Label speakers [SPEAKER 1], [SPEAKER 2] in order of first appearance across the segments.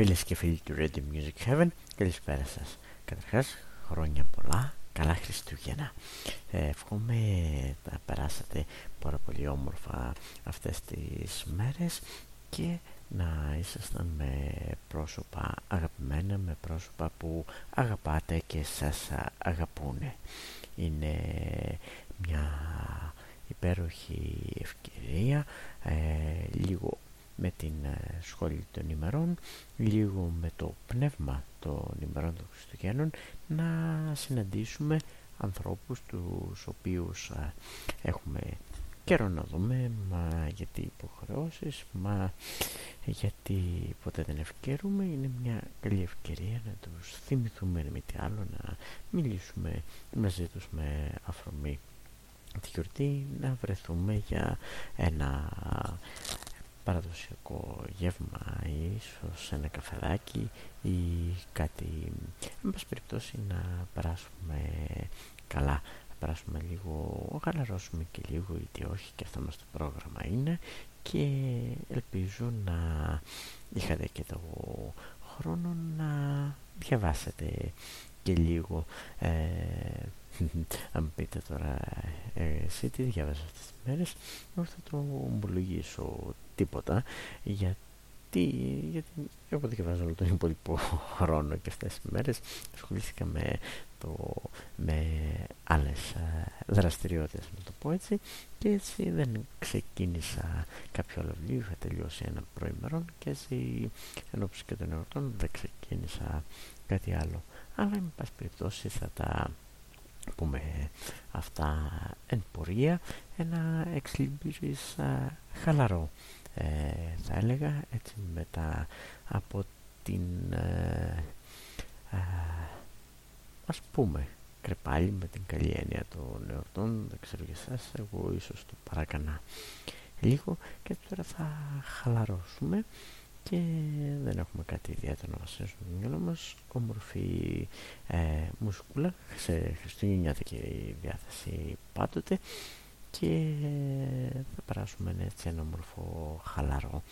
[SPEAKER 1] Φίλες και φίλοι του Radio Music Heaven, καλησπέρα σας. Καταρχάς, χρόνια πολλά, καλά Χριστούγεννα. Ε, εύχομαι να περάσατε πάρα πολύ όμορφα αυτές τις μέρες και να ήσασταν με πρόσωπα αγαπημένα, με πρόσωπα που αγαπάτε και σας αγαπούνε. Είναι μια υπέροχη ευκαιρία, ε, λίγο με την ε, σχόλη των ημερών, λίγο με το πνεύμα των ημερών των Χριστουγέννων, να συναντήσουμε ανθρώπους τους οποίους ε, έχουμε καιρό να δούμε, μα γιατί υποχρεώσεις, μα γιατί ποτέ δεν ευκαιρούμε, είναι μια καλή ευκαιρία να τους θυμηθούμε με τι άλλο, να μιλήσουμε μαζί τους με αφρομή τη γιορτή, να βρεθούμε για ένα παραδοσιακό γεύμα ίσως ένα καφεδάκι ή κάτι. Εν πάση περιπτώσει να περάσουμε καλά. Να περάσουμε λίγο, χαλαρώσουμε και λίγο είτε όχι και αυτό μας το πρόγραμμα είναι. Και ελπίζω να είχατε και το χρόνο να διαβάσετε και λίγο. Ε, αν πείτε τώρα ε, εσύ τι διάβαζες αυτές τις μέρες όχι θα το ομολογήσω τίποτα γιατί, γιατί εγώ διαβάζω όλο τον υπόλοιπο χρόνο και αυτές τις μέρες. Ασχολήθηκα με, το, με άλλες δραστηριότητες να το πω έτσι και έτσι δεν ξεκίνησα κάποιο άλλο βιβλίο είχα τελειώσει ένα προημερών και έτσι ενώπιση και των εορτών δεν ξεκίνησα κάτι άλλο. Αλλά με πάση περιπτώσει θα τα πούμε αυτά εν πορεία. Ένα εξλίμπηρης χαλαρό ε, θα έλεγα έτσι μετά από την ε, ας πούμε κρεπάλι με την καλή έννοια των εορτών. Δεν ξέρω για εσάς εγώ ίσως το παράκανα λίγο. Και τώρα θα χαλαρώσουμε και δεν έχουμε κάτι ιδιαίτερο να μας στο μυαλό μας. Όμορφη ε, μουσικούλα σε χριστουγεννιάτικη διάθεση πάντοτε. Και θα περάσουμε έτσι ένα όμορφο χαλαρό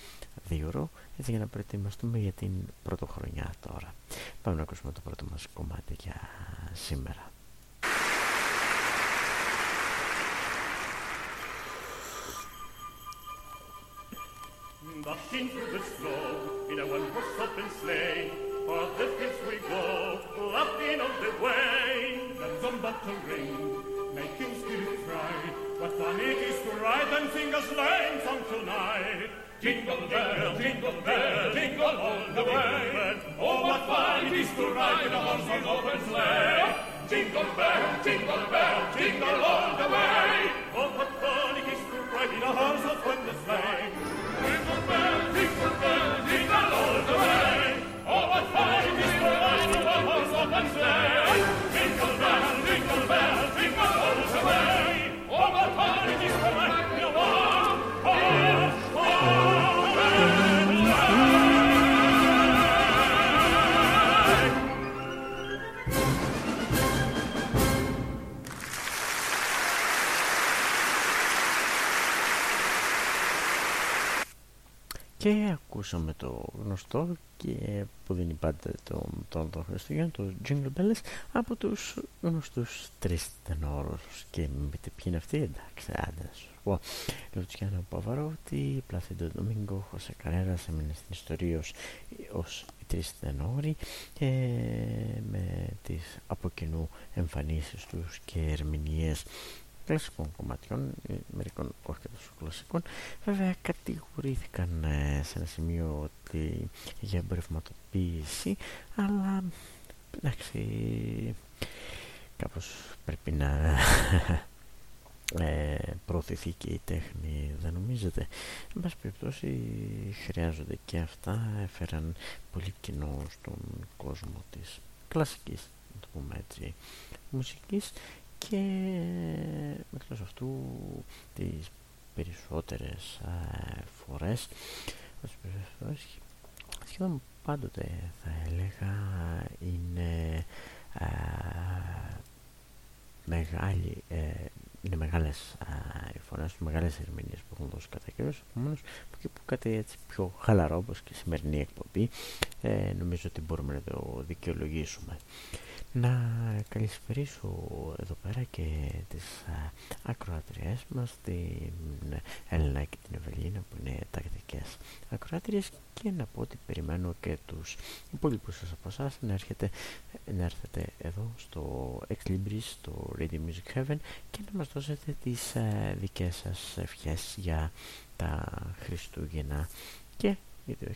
[SPEAKER 1] δύο έτσι για να προετοιμαστούμε για την πρωτοχρονιά τώρα. Πάμε να ακούσουμε το πρώτο μας κομμάτι για σήμερα
[SPEAKER 2] Dashing through the snow in a one-horse open sleigh, for the fields we go, laughing on the way. Bells on battle ring, making spirits bright. What fun it is to ride and sing a sleighing song tonight. Jingle bell, jingle bell, jingle all the way. Oh, what fun it is to ride in a horse open sleigh. Jingle bell, jingle bell, jingle all the way. Oh, what fun it is to ride in a horse open sleigh.
[SPEAKER 1] Και ακούσαμε το γνωστό και που δίνει πάντα το, το, το Χριστούγεννα, το Jingle Bells από τους γνωστούς τρεις τενόρους. Και μην πείτε ποιοι είναι αυτοί, εντάξει, άντε να σου πω. Λουτσιάνο Παβαρότη, Πλαθέντο Ντομίνγκο, Χωσέ Καρέρας έμεινε στην ιστορία ως, ως οι τρεις τενόροι και με τις από κοινού εμφανίσεις τους και ερμηνείες κλασικών κομματιών, ε, μερικών όχι και τόσο κλασικών. Βέβαια κατηγορήθηκαν ε, σε ένα σημείο ότι για εμπορευματοποίηση, αλλά εντάξει, κάπως πρέπει να ε, προωθηθεί και η τέχνη, δεν νομίζετε. Εν πάση περιπτώσει χρειάζονται και αυτά, έφεραν πολύ κοινό στον κόσμο της κλασικής, να το πούμε έτσι, μουσικής και εκτός αυτού τις περισσότερες ε, φορές σχεδόν πάντοτε θα έλεγα είναι ε, μεγάλη ε, είναι μεγάλες οι φωνές του, μεγάλες ερμηνείες που έχουν δώσει κατά καιρός, επομένως και που κάτι έτσι πιο χαλαρό όπως και η σημερινή εκπομπή ε, νομίζω ότι μπορούμε να το δικαιολογήσουμε. Να καλησπερίσω εδώ πέρα και τις α, ακροατριές μας, την Έλληνα και την Ευελίνα που είναι τακτικές ακροατριές και να πω ότι περιμένω και τους υπόλοιπους σας από εσάς να, έρχεται, να έρθετε εδώ στο Ex Libris, στο Radio Music Heaven και να μας δώσετε τις α, δικές σας ευχές για τα Χριστούγεννα και,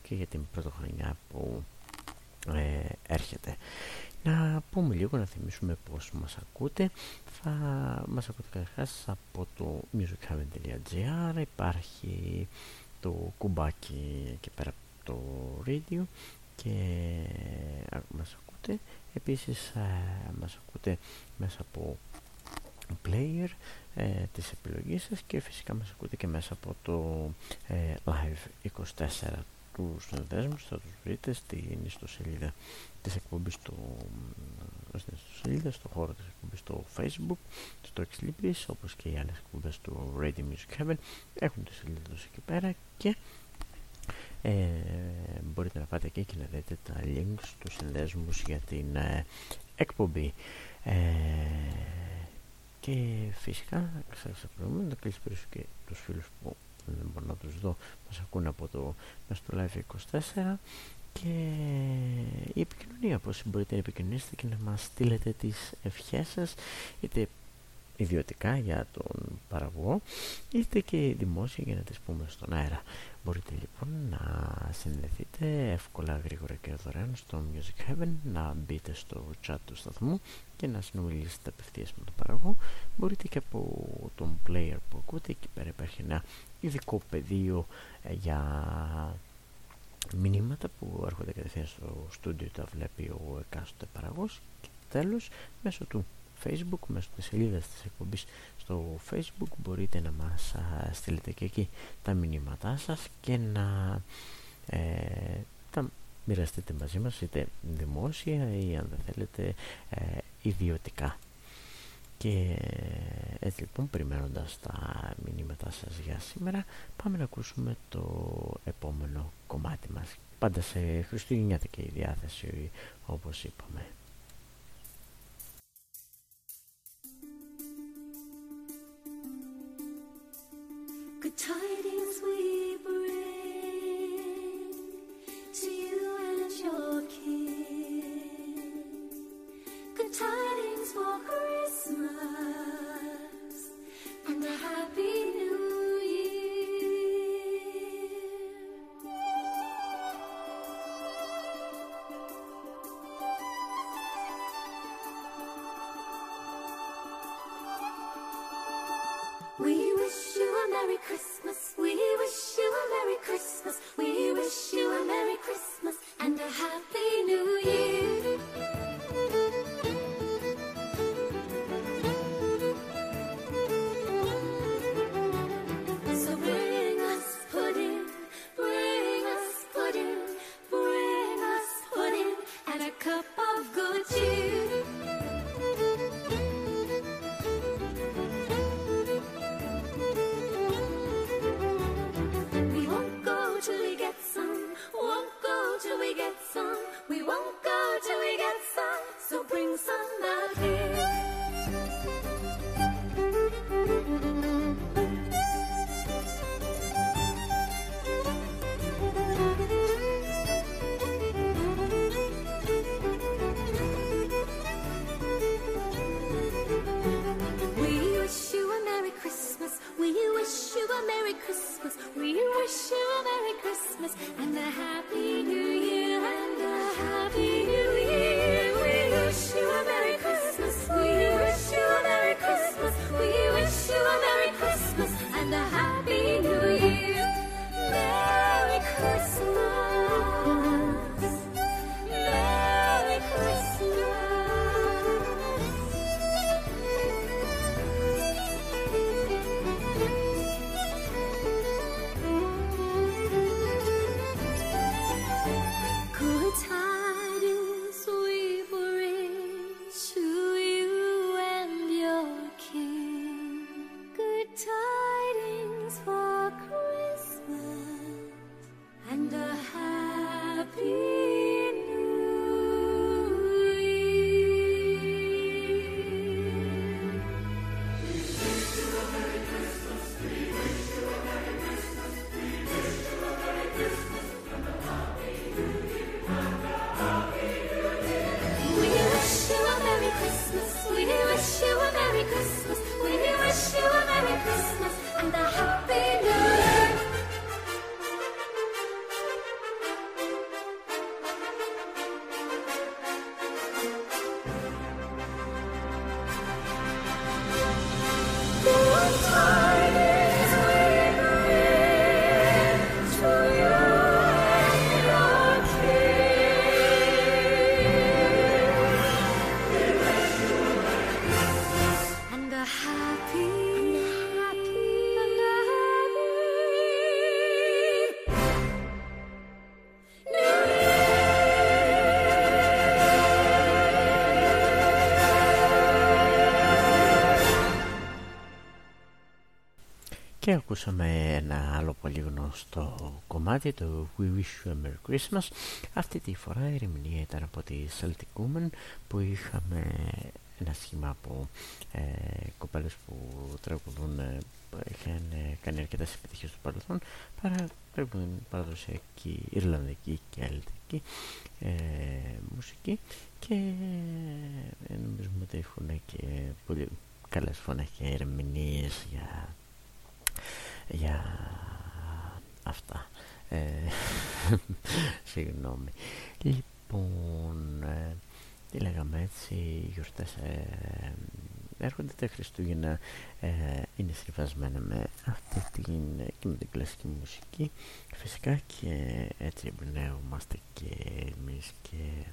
[SPEAKER 1] και για την πρωτοχρονιά που ε, έρχεται. Να πούμε λίγο, να θυμίσουμε πώς μας ακούτε. Θα μας ακούτε καταρχάς από το musichaven.gr υπάρχει το κουμπάκι εκεί πέρα από το radio και μας ακούτε. Επίσης ε, μας ακούτε μέσα από player ε, της επιλογής σας και φυσικά μας ακούτε και μέσα από το ε, live 24 τους συνδέσμους θα τους βρείτε στην ιστοσελίδα της εκπομπής στο, στην ιστοσελίδα, στο χώρο της εκπομπής στο facebook στο Exlibris όπως και οι άλλες εκπομπές του Radio Music Heaven έχουν τη σελίδα τους εκεί πέρα και ε, μπορείτε να πάτε εκεί και να δείτε τα links τους συνδέσμους για την ε, εκπομπή. Ε, και φυσικά σας να κλείσω και τους φίλους που δεν μπορώ να τους δω. Μας ακούν από το μέσα στο live 24 και η επικοινωνία πως μπορείτε να επικοινωνήσετε και να μας στείλετε τις ευχές σας είτε ιδιωτικά για τον παραγωγό είτε και δημόσια για να τις πούμε στον αέρα. Μπορείτε λοιπόν να συνδεθείτε εύκολα γρήγορα και δωρεάν στο Music Heaven να μπείτε στο chat του σταθμού και να συνομιλήσετε απευθείας με τον παραγωγό. Μπορείτε και από τον player που ακούτε εκεί πέρα υπάρχει ένα ειδικό πεδίο ε, για μηνύματα που έρχονται κατευθείαν στο στούντιο τα βλέπει ο εκάστοτε παραγός και τέλος μέσω του facebook, μέσω της σελίδας της εκπομπής στο facebook μπορείτε να μας στείλετε και εκεί τα μηνύματά σας και να ε, τα μοιραστείτε μαζί μας είτε δημόσια ή αν δεν θέλετε ε, ιδιωτικά και έτσι λοιπόν περιμένοντας τα μηνύματά σας για σήμερα πάμε να ακούσουμε το επόμενο κομμάτι μας. Πάντα σε χριστουγεννιάτικη διάθεση όπως είπαμε. Good tidings we bring to you and your smile. Και ακούσαμε ένα άλλο πολύ γνωστό κομμάτι, το We Wish You a Merry Christmas. Αυτή τη φορά η ερμηνεία ήταν από τη Celtic Woman που είχαμε ένα σχήμα από ε, κοπέλες που τραγουδούν, ε, είχαν ε, κάνει αρκετές επιτυχίες στο παρελθόν, παρά τραγουδούν παραδοσιακή Ιρλανδική και Ελληνική ε, μουσική και ε, νομίζουμε ότι έχουν και πολύ καλές φωνές και ερμηνείες για για αυτά. Ε, συγγνώμη. Λοιπόν, ε, τι λέγαμε έτσι, οι γιορτές ε, έρχονται τα Χριστούγεννα, ε, είναι συμβασμένα με αυτή την, και με την κλασική μουσική. Φυσικά και έτσι εμπνέομαστε και εμείς και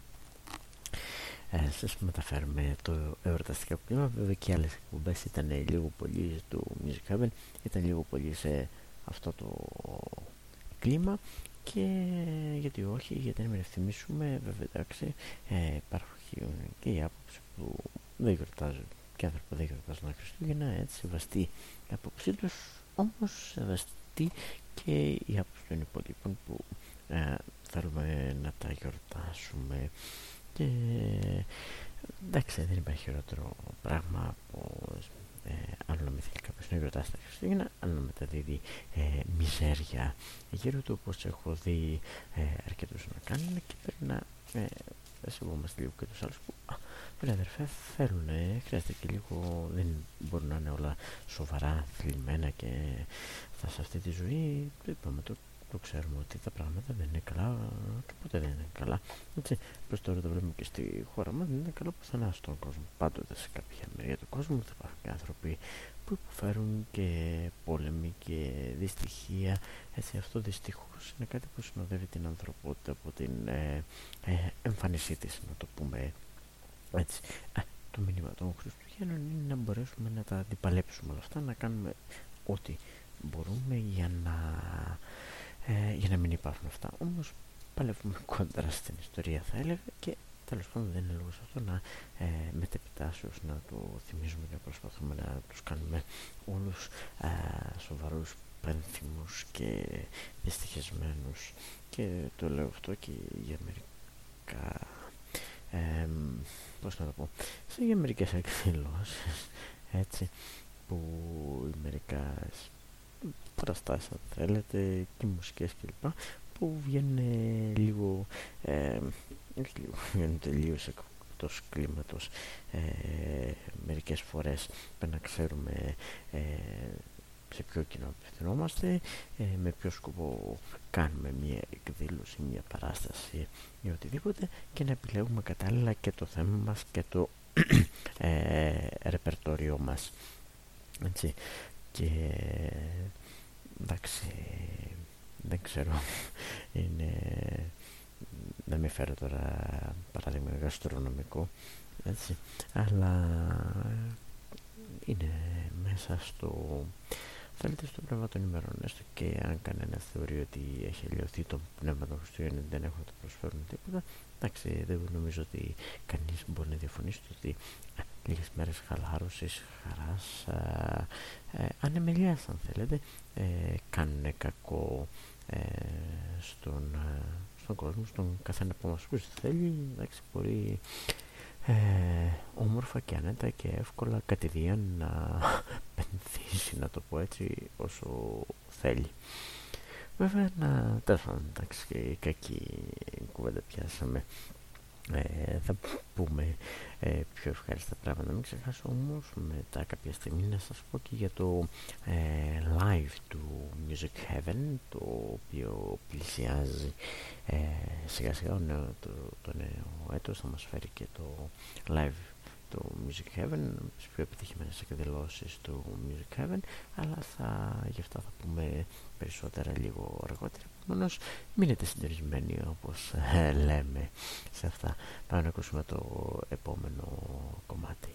[SPEAKER 1] ε, σας μεταφέρουμε το εορταστικό κλίμα. Βέβαια και άλλες εκπομπές ήταν λίγο πολύ του Music Heaven ήταν λίγο πολύ σε αυτό το κλίμα. Και γιατί όχι, γιατί να μην ευθυμίσουμε βέβαια εντάξει ε, υπάρχουν και οι άποψη που δεν γιορτάζουν και άνθρωποι που δεν γιορτάζουν τα Χριστούγεννα έτσι σεβαστή η άποψή τους. Όμως σεβαστή και η άποψη των υπολείπων που ε, θέλουμε να τα γιορτάσουμε και εντάξει δεν υπάρχει χειρότερο πράγμα από ε, άλλο να μην θέλει κάποιος να γιορτάσει τα Χριστούγεννα άλλο να μεταδίδει ε, μιζέρια. Γύρω του όπως έχω δει ε, αρκετούς να κάνουν και πρέπει να ε, σεβόμαστε λίγο και τους άλλους που Βέβαια αδερφέ θέλουν, χρειάζεται και λίγο, δεν μπορούν να είναι όλα σοβαρά, θλιμμένα και θα σε αυτή τη ζωή, είπαμε το το ξέρουμε ότι τα πράγματα δεν είναι καλά και ποτέ δεν είναι καλά. Έτσι, προς τώρα το βλέπουμε και στη χώρα μας, δεν είναι καλό πουθενά στον κόσμο. Πάντοτε σε κάποια μεριά του κόσμου θα υπάρχουν και άνθρωποι που υποφέρουν και πόλεμοι και δυστυχία. Έτσι, αυτό δυστυχώς είναι κάτι που συνοδεύει την ανθρωπότητα από την ε, ε, εμφάνισή της, να το πούμε έτσι. Ε, το μήνυμα των Χριστουγέννων είναι να μπορέσουμε να τα αντιπαλέψουμε όλα αυτά, να κάνουμε ό,τι μπορούμε για να ε, για να μην υπάρχουν αυτά. Όμως παλεύουμε κόντρα στην ιστορία θα έλεγα και τέλος πάντων δεν είναι λόγος αυτό να ε, μετεπιτάσεως να το θυμίζουμε και να προσπαθούμε να τους κάνουμε όλους ε, σοβαρούς πένθυμους και δυστυχισμένους και το λέω αυτό και για μερικά ε, πώς να το πω σε για μερικές εκδηλώσεις έτσι που μερικά παραστάσεις αν θέλετε και μουσικές κλπ που βγαίνουν λίγο ε, όχι λίγο, βγαίνουν τελείως εκτός κλίματος ε, μερικές φορές πρέπει να ξέρουμε ε, σε ποιο κοινό απευθυνόμαστε, ε, με ποιο σκοπό κάνουμε μια εκδήλωση, μια παράσταση ή οτιδήποτε και να επιλέγουμε κατάλληλα και το θέμα μας και το ε, ρεπερτόριό μας. Έτσι. Και εντάξει δεν ξέρω. Είναι να μην φέρω τώρα παράδειγμα γαστρονομικό έτσι. Αλλά είναι μέσα στο θέλετε στο πνεύμα των ημερών έστω και αν κανένας θεωρεί ότι έχει λιωθεί το πνεύμα των Χριστούγεννων δεν έχουν να προσφέρουν τίποτα εντάξει δεν νομίζω ότι κανείς μπορεί να διαφωνήσει ότι λίγες μέρες χαλάρωσης, χαράς, ε, ανεμελιάς αν θέλετε, ε, κάνουν κακό ε, στον, ε, στον κόσμο, στον καθένα από μας που θέλει, εντάξει, μπορεί ε, όμορφα και άνετα και εύκολα κατηδίαν να πενθήσει, να το πω έτσι, όσο θέλει. Βέβαια, να, τέλος πάντων, εντάξει, κακή κουβέντα πιάσαμε. Ε, θα πούμε ε, πιο ευχάριστα πράγματα. Μην ξεχάσω όμως μετά κάποια στιγμή να σας πω και για το ε, live του Music Heaven το οποίο πλησιάζει ε, σιγά σιγά το, το νέο έτος θα μας φέρει και το live το Music Heaven, τις πιο επιτυχημένες εκδηλώσεις του Music Heaven, αλλά θα, γι' αυτά θα πούμε περισσότερα λίγο αργότερα. Επομένως, μείνετε συντονισμένοι όπως ε, λέμε σε αυτά. Πάμε να ακούσουμε το επόμενο κομμάτι.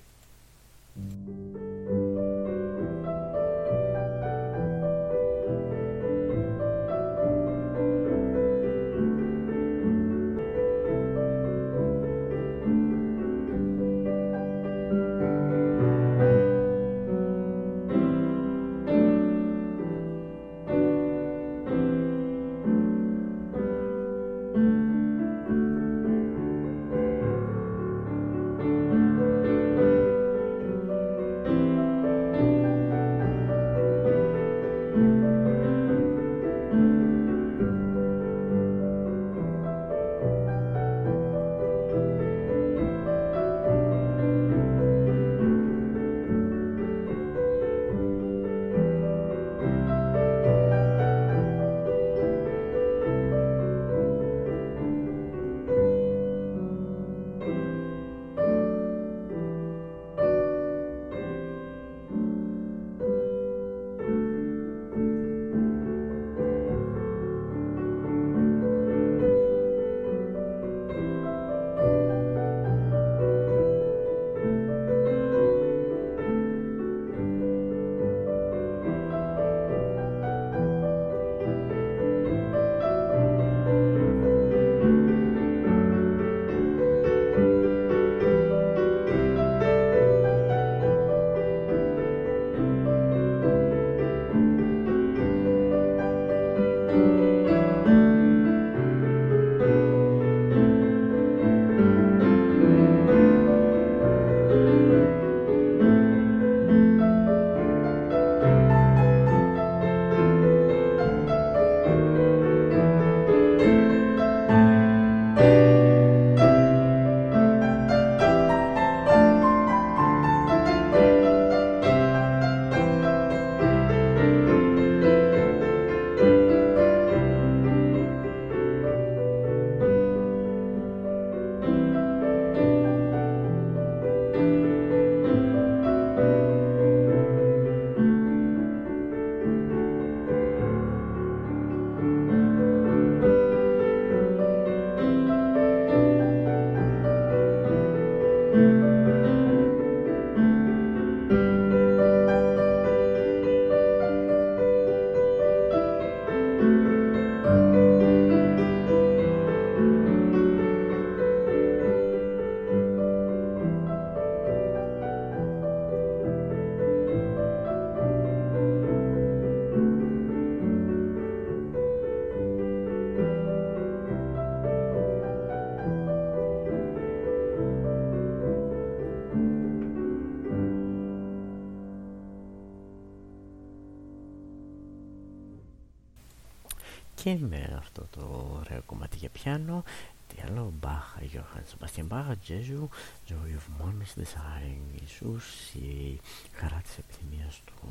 [SPEAKER 1] Και με αυτό το ωραίο κομμάτι για πιάνο τι άλλο, Μπαχ, Γιώχαν Σεμπαστιαν Μπαχ, Τζέζου, Joy of Moments, Design, Ιησούς, η χαρά της επιθυμίας του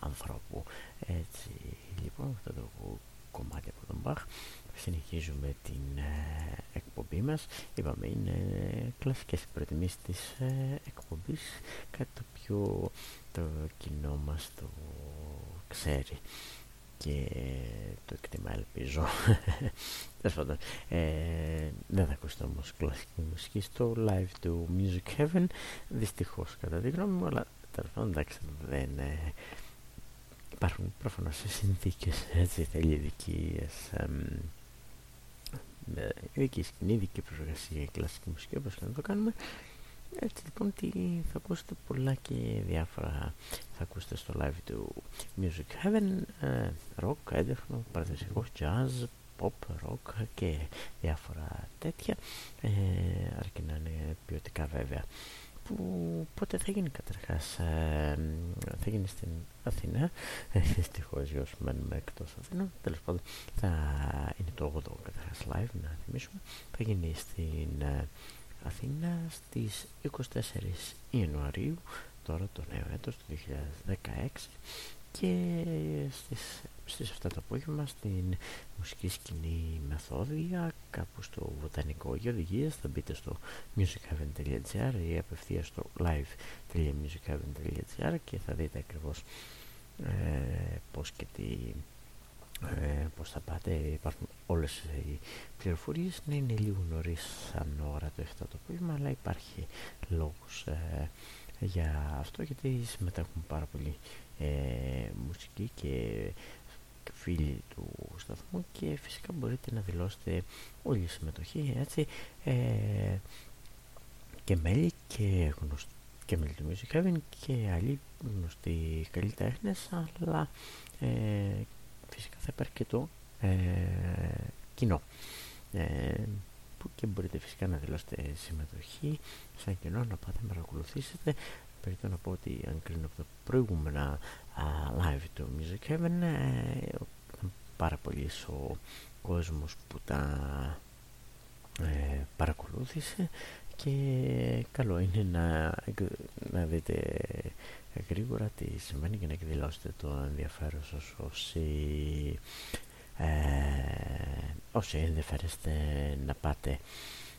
[SPEAKER 1] ανθρώπου. Έτσι, λοιπόν, αυτό το κομμάτι από τον Μπαχ. Συνεχίζουμε την ε, εκπομπή μας. Είπαμε είναι κλασικές προτιμήσεις της ε, εκπομπής. Κάτι το πιο το κοινό μας το ξέρει και το εκτιμά ελπίζω. Πάντων ε, δεν θα ακούσετε όμως κλασική μουσική στο live του Music Heaven δυστυχώς κατά τη γνώμη μου αλλά τέλος πάντων εντάξει δεν ε, υπάρχουν προφανώς σε συνθήκες έτσι θέλει ειδικές ειδική σκηνή, ειδική προεργασία κλασική μουσική όπως και να το κάνουμε έτσι λοιπόν τι θα ακούσετε πολλά και διάφορα. Θα ακούσετε στο live του Music Heaven ε, rock, έντεχνο, παραδοσιακό jazz, pop, rock και διάφορα τέτοια. Ε, αρκεί να είναι ποιοτικά βέβαια. Που πότε θα γίνει καταρχάς ε, θα γίνει στην Αθήνα. Δυστυχώς για όσους μένουμε εκτός Αθήνα. Τέλος πάντων θα είναι το 8ο καταρχάς live να θυμίσουμε. Θα γίνει στην ε, Αθήνας στις 24 Ιανουαρίου τώρα το νέο έτος του 2016 και στις, στις 7 το απόγευμα στην μουσική σκηνή Μεθόδια κάπου στο Βοτανικό για οδηγίες θα μπείτε στο musicheaven.gr ή απευθείας στο live.musicheaven.gr και θα δείτε ακριβώς ε, πώς και τι ε, πώς θα πάτε υπάρχουν όλες οι πληροφορίες. Να είναι λίγο νωρίς σαν ώρα το 7 το απόγευμα αλλά υπάρχει λόγος ε, για αυτό γιατί συμμετέχουν πάρα πολύ ε, μουσική και φίλοι του σταθμού και φυσικά μπορείτε να δηλώσετε όλη η συμμετοχή έτσι ε, και μέλη και γνωστοί και μέλη του Music Heaven και άλλοι γνωστοί καλλιτέχνες αλλά ε, φυσικά θα υπάρχει και το ε, κοινό. Ε, που και μπορείτε φυσικά να δηλώσετε συμμετοχή σαν κοινό να πάτε να παρακολουθήσετε. Περίπτω να πω ότι αν κρίνω από τα προηγούμενα live του Music Heaven ε, ήταν πάρα πολύ ο κόσμος που τα ε, παρακολούθησε και καλό είναι να, να δείτε γρήγορα τι σημαίνει και να εκδηλώσετε το ενδιαφέρον σας όσοι, ε, όσοι ενδιαφέρεστε να πάτε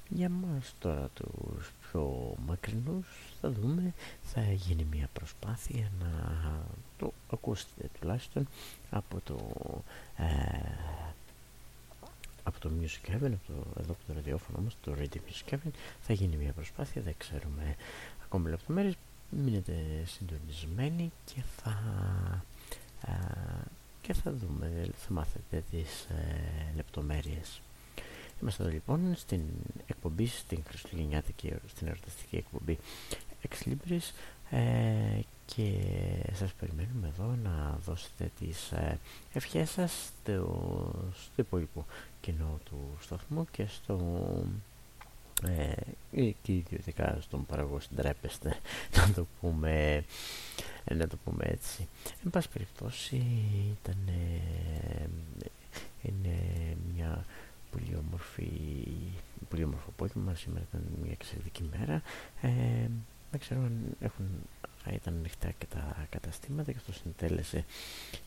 [SPEAKER 1] για μας τώρα τους πιο μακρινούς. Θα δούμε θα γίνει μια προσπάθεια να το ακούσετε τουλάχιστον από το ε, από το Music Heaven, από το, εδώ από το ραδιόφωνο όμως, το Radio Music Heaven, θα γίνει μια προσπάθεια, δεν ξέρουμε ακόμη λεπτομέρειες, μείνετε συντονισμένοι και θα, ε, και θα δούμε, θα μάθετε τις ε, λεπτομέρειες. Είμαστε εδώ λοιπόν στην εκπομπή, στην Χριστουγεννιάτικη, στην ερωταστική εκπομπή Ex Libris ε, και σας περιμένουμε εδώ να δώσετε τις ε, ευχές σας στο, στο υπόλοιπο κοινό του σταθμού και στο ε, και ιδιωτικά στον παραγωγό συντρέπεστε να το πούμε να το πούμε έτσι. Εν πάση περιπτώσει ήταν είναι μια πολύ όμορφη πολύ όμορφο απόγευμα. Σήμερα ήταν μια εξαιρετική μέρα. Ε, δεν ξέρω αν έχουν, ήταν ανοιχτά και τα καταστήματα και αυτό συντέλεσε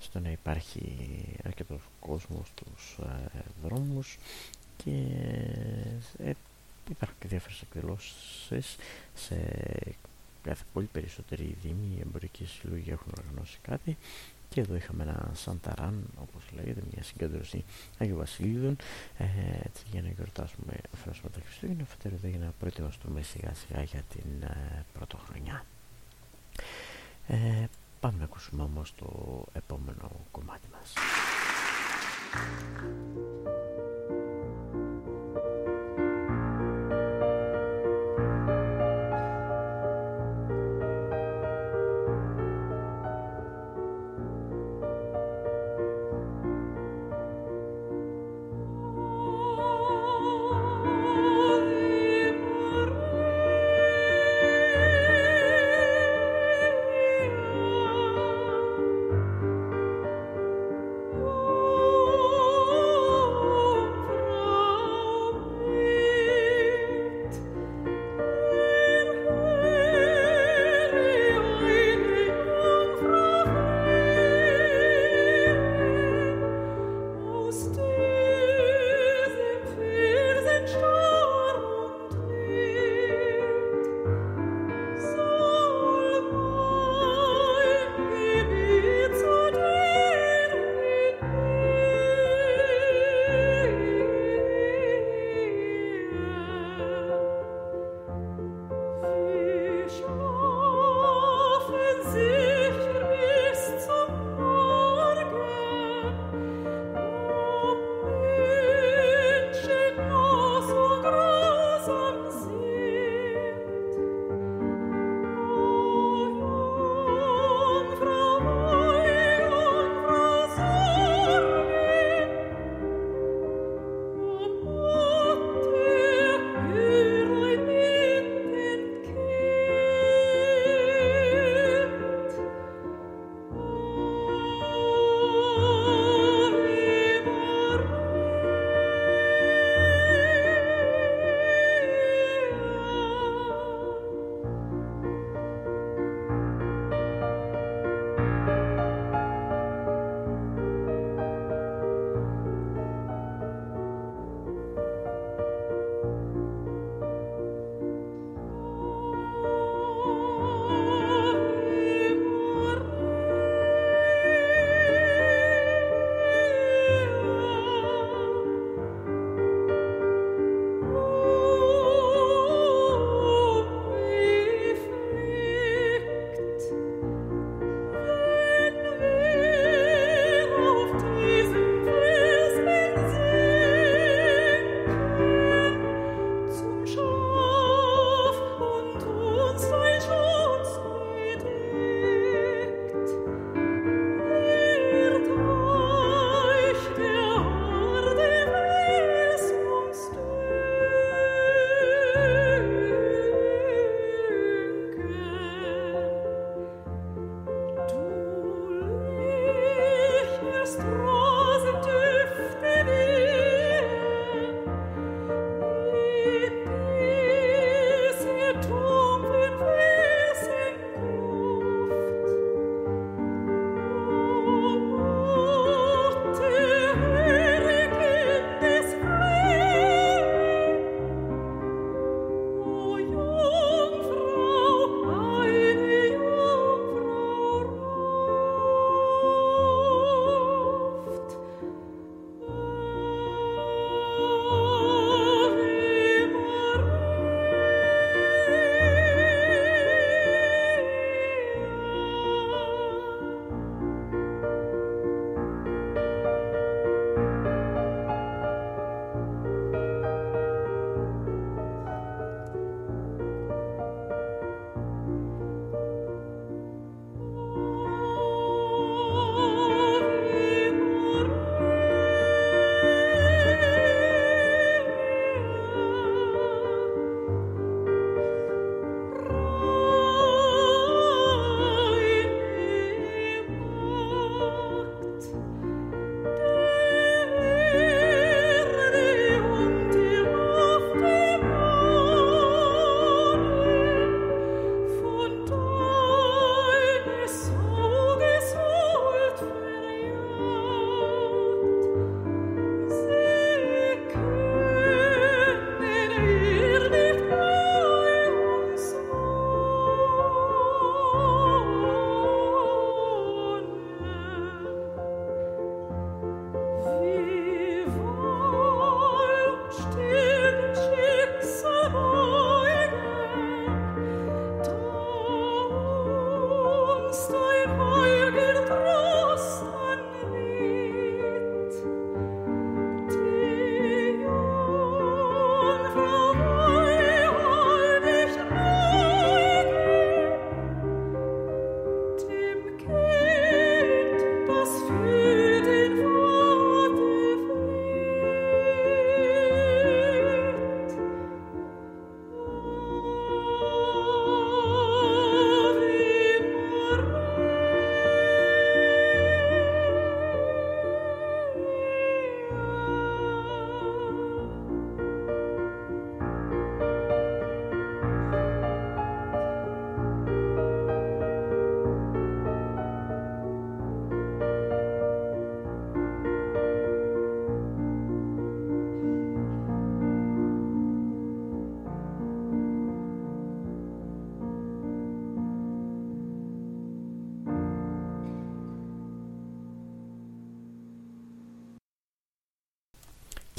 [SPEAKER 1] στο να υπάρχει αρκετός κόσμος στους ε, δρόμους. Και ε, υπάρχουν και διάφορες εκδηλώσεις σε κάθε πολύ περισσότεροι δήμοι, οι εμπορικοί συλλογοί έχουν οργανώσει κάτι. Και εδώ είχαμε ένα Σανταράν όπως λέγεται μια συγκέντρωση Αγίου Βασίλειδων ε, έτσι, για να γιορτάσουμε αφαιρέσουμε τα Χριστούγεννα αφετέρου εδώ για να προετοιμαστούμε σιγά σιγά για την ε, πρωτοχρονιά. Ε, πάμε να ακούσουμε όμως το επόμενο κομμάτι μας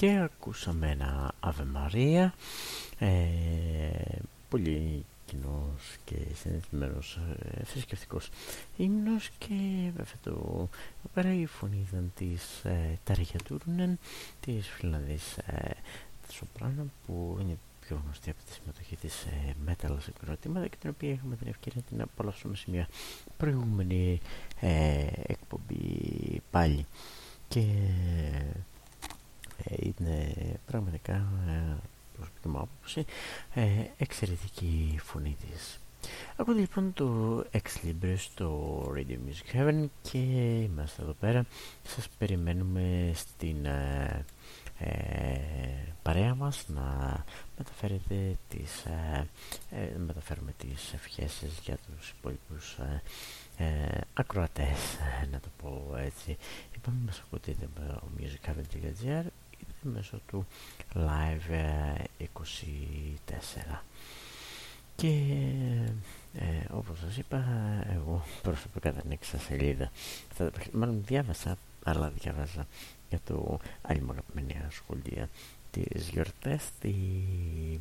[SPEAKER 1] και ακούσαμε ένα Ave Maria ε, πολύ κοινός και συνηθισμένος ε, θρησκευτικός ύμνος και βέβαια το πέρα η φωνή ήταν της ε, Ταρίγια Τούρνεν της Φιλανδής ε, Σοπράνα που είναι πιο γνωστή από τη συμμετοχή της ε, metal συγκροτήματα και την οποία είχαμε την ευκαιρία να την απολαύσουμε σε μια προηγούμενη ε, εκπομπή πάλι. Και ε, είναι πραγματικά ε, προσωπική μου άποψη ε, εξαιρετική φωνή της. Ακούτε λοιπόν το Ex Libre στο Radio Music Heaven και είμαστε εδώ πέρα. Σας περιμένουμε στην ε, ε, παρέα μας να μεταφέρετε τις, ε, ε, μεταφέρουμε τις ευχές για τους υπόλοιπους ε, ε, ακροατές, να το πω έτσι. Είπαμε μας ακούτε με musichaven.gr ή μέσω του live 24. Και ε, όπως σας είπα, εγώ προσωπικά δεν έξα σελίδα. Μάλλον διάβασα, αλλά διάβαζα για το άλλη μόνο σχολεία τις γιορτές τη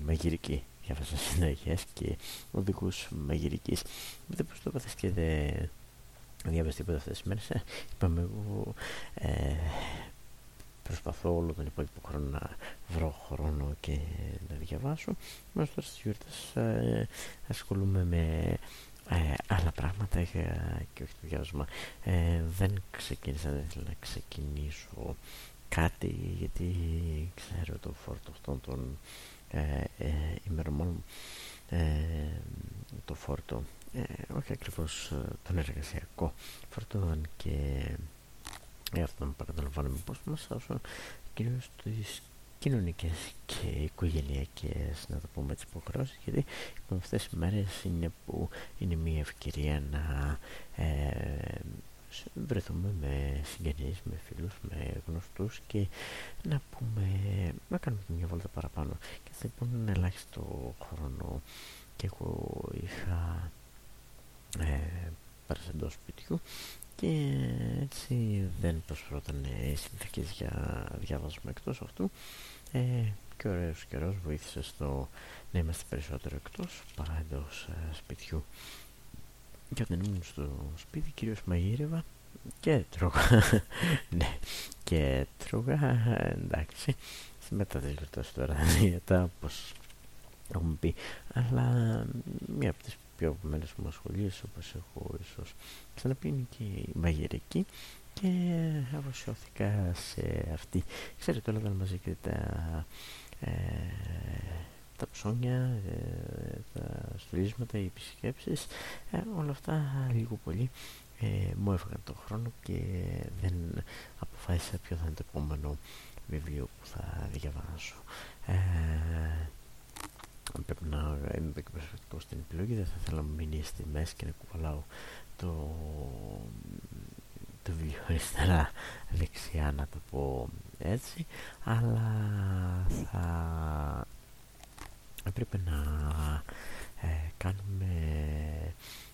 [SPEAKER 1] μαγειρική διάβασα συνέχειες και οδηγούς μαγειρικής δεν πως το είπατε και δεν διάβασα τίποτα αυτές τις μέρες ε, είπαμε εγώ ε, προσπαθώ όλο τον υπόλοιπο χρόνο να βρω χρόνο και να διαβάσω. Μόνο τώρα στις γιορτές ε, ασχολούμαι με ε, άλλα πράγματα και όχι το διάβασμα. Ε, δεν ξεκίνησα δεν ήθελα να ξεκινήσω κάτι γιατί ξέρω το φόρτο αυτών των ε, ε, ημερομών ε, το φόρτο ε, όχι ακριβώς ε, τον εργασιακό φόρτο και ε, αυτό να παρακαλαμβάνουμε πώς μας όσο κυρίως τις κοινωνικές και οικογενειακές να το πούμε έτσι υποχρεώσεις γιατί αυτές οι μέρες είναι που είναι μια ευκαιρία να ε, βρεθούμε με συγγενείς, με φίλους, με γνωστούς και να πούμε, να κάνουμε μια βόλτα παραπάνω. Και θα λοιπόν ελάχιστο χρόνο και εγώ είχα ε, πέρασα εντός σπιτιού και έτσι δεν προσφερόταν οι συνθήκες για διάβασμα εκτός αυτού. Ε, και ωραίος καιρός βοήθησε στο να είμαστε περισσότερο εκτός παρά εντός ε, σπιτιού. Και όταν ήμουν στο σπίτι κυρίως μαγείρευα και τρώγα. Ναι και τρώγα εντάξει. Μετά τις γιορτές τώρα τα όπως έχουμε πει. Αλλά μία από τις πιο απομένες μου ασχολίες όπως έχω ίσως ξαναπεί είναι και η μαγειρική και αφοσιώθηκα σε αυτή ξέρετε όλα τα μαζί και τα ε, τα ψώνια, ε, τα στολίσματα, οι επισκέψεις, ε, όλα αυτά λίγο πολύ ε, μου έφαγαν τον χρόνο και δεν αποφάσισα ποιο θα είναι το επόμενο βιβλίο που θα διαβάσω. Ε, πρέπει να είμαι και προσεκτικό στην επιλογή, δεν θα ήθελα να μείνει στη μέση και να κουβαλάω το, το βιβλίο αριστερά δεξιά να το πω έτσι, αλλά θα έπρεπε να ε, κάνουμε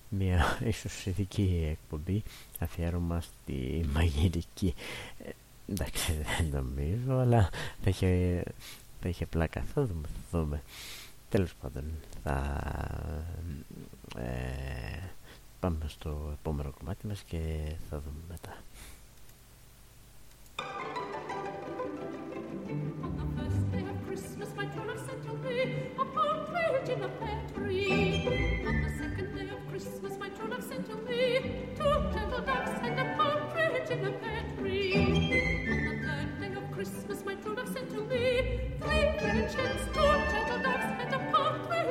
[SPEAKER 1] μια ίσως ειδική εκπομπή αφιέρωμα στη μαγειρική. Ε, εντάξει δεν νομίζω αλλά θα είχε, θα είχε πλάκα. Θα δούμε, θα δούμε τέλος πάντων θα ε, πάμε στο επόμενο κομμάτι μας και θα δούμε μετά in a pear tree. On the second day of Christmas, my true love sent to me two gentle ducks and a partridge in a pear tree. On the third day of Christmas, my true love sent to me three little chickens,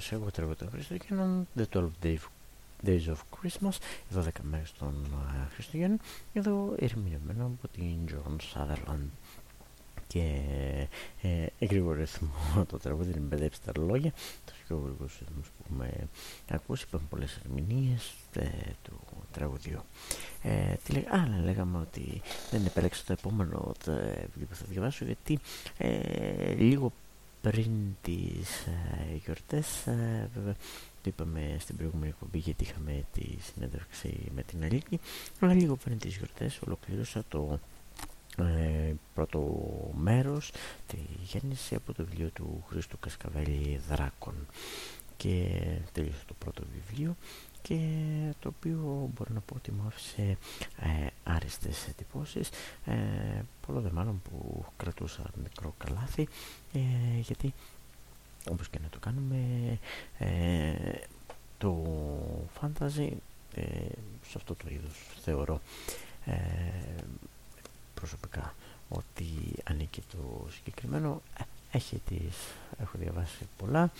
[SPEAKER 1] παραδοσιακό τρόπο των Χριστουγέννων The 12 Days of Christmas οι 12 μέρες των uh, Χριστουγέννων. Εδώ ερμηνευμένο από την John Sutherland. Και ε, ε ρυθμό το τραγούδι δεν μπερδέψει τα λόγια. Τους πιο γρήγορους ρυθμούς που έχουμε ακούσει είπαμε πολλές ερμηνείες ε, του τραγουδιού. Ε, τι λέγα, α, λέγαμε ότι δεν επέλεξα το επόμενο το βιβλίο που θα διαβάσω γιατί ε, λίγο πριν τις ε, γιορτές ε, βέβαια το είπαμε στην προηγούμενη εκπομπή γιατί είχαμε τη συνέντευξη με την Αλίκη αλλά λίγο πριν τις γιορτές ολοκλήρωσα το ε, πρώτο μέρος τη γέννηση από το βιβλίο του Χρήστου Κασκαβέλη Δράκων και τελείωσα το πρώτο βιβλίο και το οποίο μπορώ να πω ότι μου άφησε ε, άριστες εντυπώσεις. Ε, πολλό δε μάλλον που κρατούσα μικρό καλάθι ε, γιατί όπως και να το κάνουμε ε, το φάνταζι ε, σε αυτό το είδος θεωρώ ε, προσωπικά ότι ανήκει το συγκεκριμένο. Έχει τις, έχω διαβάσει πολλά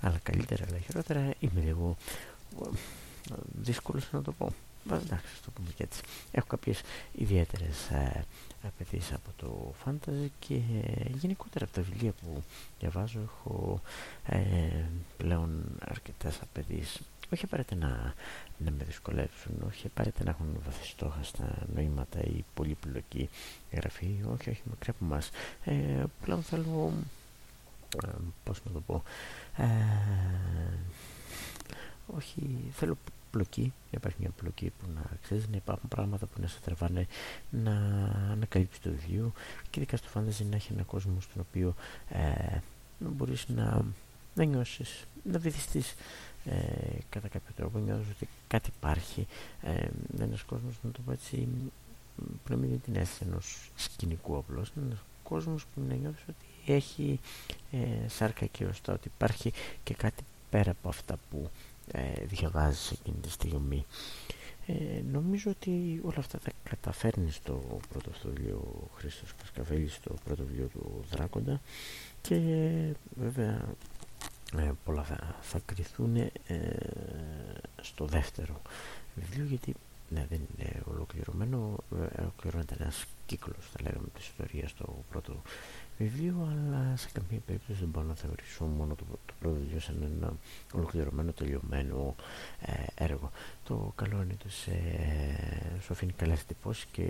[SPEAKER 1] αλλά καλύτερα αλλά χειρότερα είμαι λίγο δύσκολος να το πω. Εντάξει, το πούμε και έτσι. Έχω κάποιες ιδιαίτερες ε, απαιτήσεις από το fantasy και γενικότερα από τα βιβλία που διαβάζω έχω ε, πλέον αρκετές απαιτήσεις. Όχι απαραίτητα να, να με δυσκολεύσουν, όχι απαραίτητα να έχουν βαθιστόχα στα νοήματα ή πολύπλοκη γραφή, όχι, όχι, μακριά από εμάς. Ε, πλέον θέλω, ε, πώς να το πω, ε, όχι, θέλω πλοκή, να υπάρχει μια πλοκή που να ξέρεις, να υπάρχουν πράγματα που να σε τραβάνε να ανακαλύψεις το βιβλίο. Και ειδικά στο φάνταζι να έχει ένα κόσμο στον οποίο ε, να μπορείς να, να νιώσεις, να βυθιστείς. Ε, κατά κάποιο τρόπο, νιώθεις ότι κάτι υπάρχει, ε, ένας κόσμος να το πω έτσι που να μην είναι την αίσθηση ενός σκηνικού απλώς, ένας κόσμος που να νιώθεις ότι έχει ε, σάρκα και οστά, ότι υπάρχει και κάτι πέρα από αυτά που ε, διαβάζεις εκείνη τη στιγμή. Ε, νομίζω ότι όλα αυτά θα καταφέρνεις στο πρώτο αυτό βιβλίο ο Χρήστος Κασκαβέλης, στο πρώτο βιβλίο του Δράκοντα και βέβαια ε, πολλά θα, θα κρυθούν ε, στο δεύτερο βιβλίο γιατί ναι, δεν είναι ολοκληρωμένο, ε, ολοκληρώνεται ένας κύκλος θα λέγαμε της ιστορίας στο πρώτο βιβλίο, αλλά σε καμία περίπτωση δεν μπορώ να θεωρήσω μόνο το, το πρώτο βιβλίο σαν ένα ολοκληρωμένο, τελειωμένο ε, έργο. Το καλό είναι ότι σε, σου αφήνει καλές εντυπώσεις και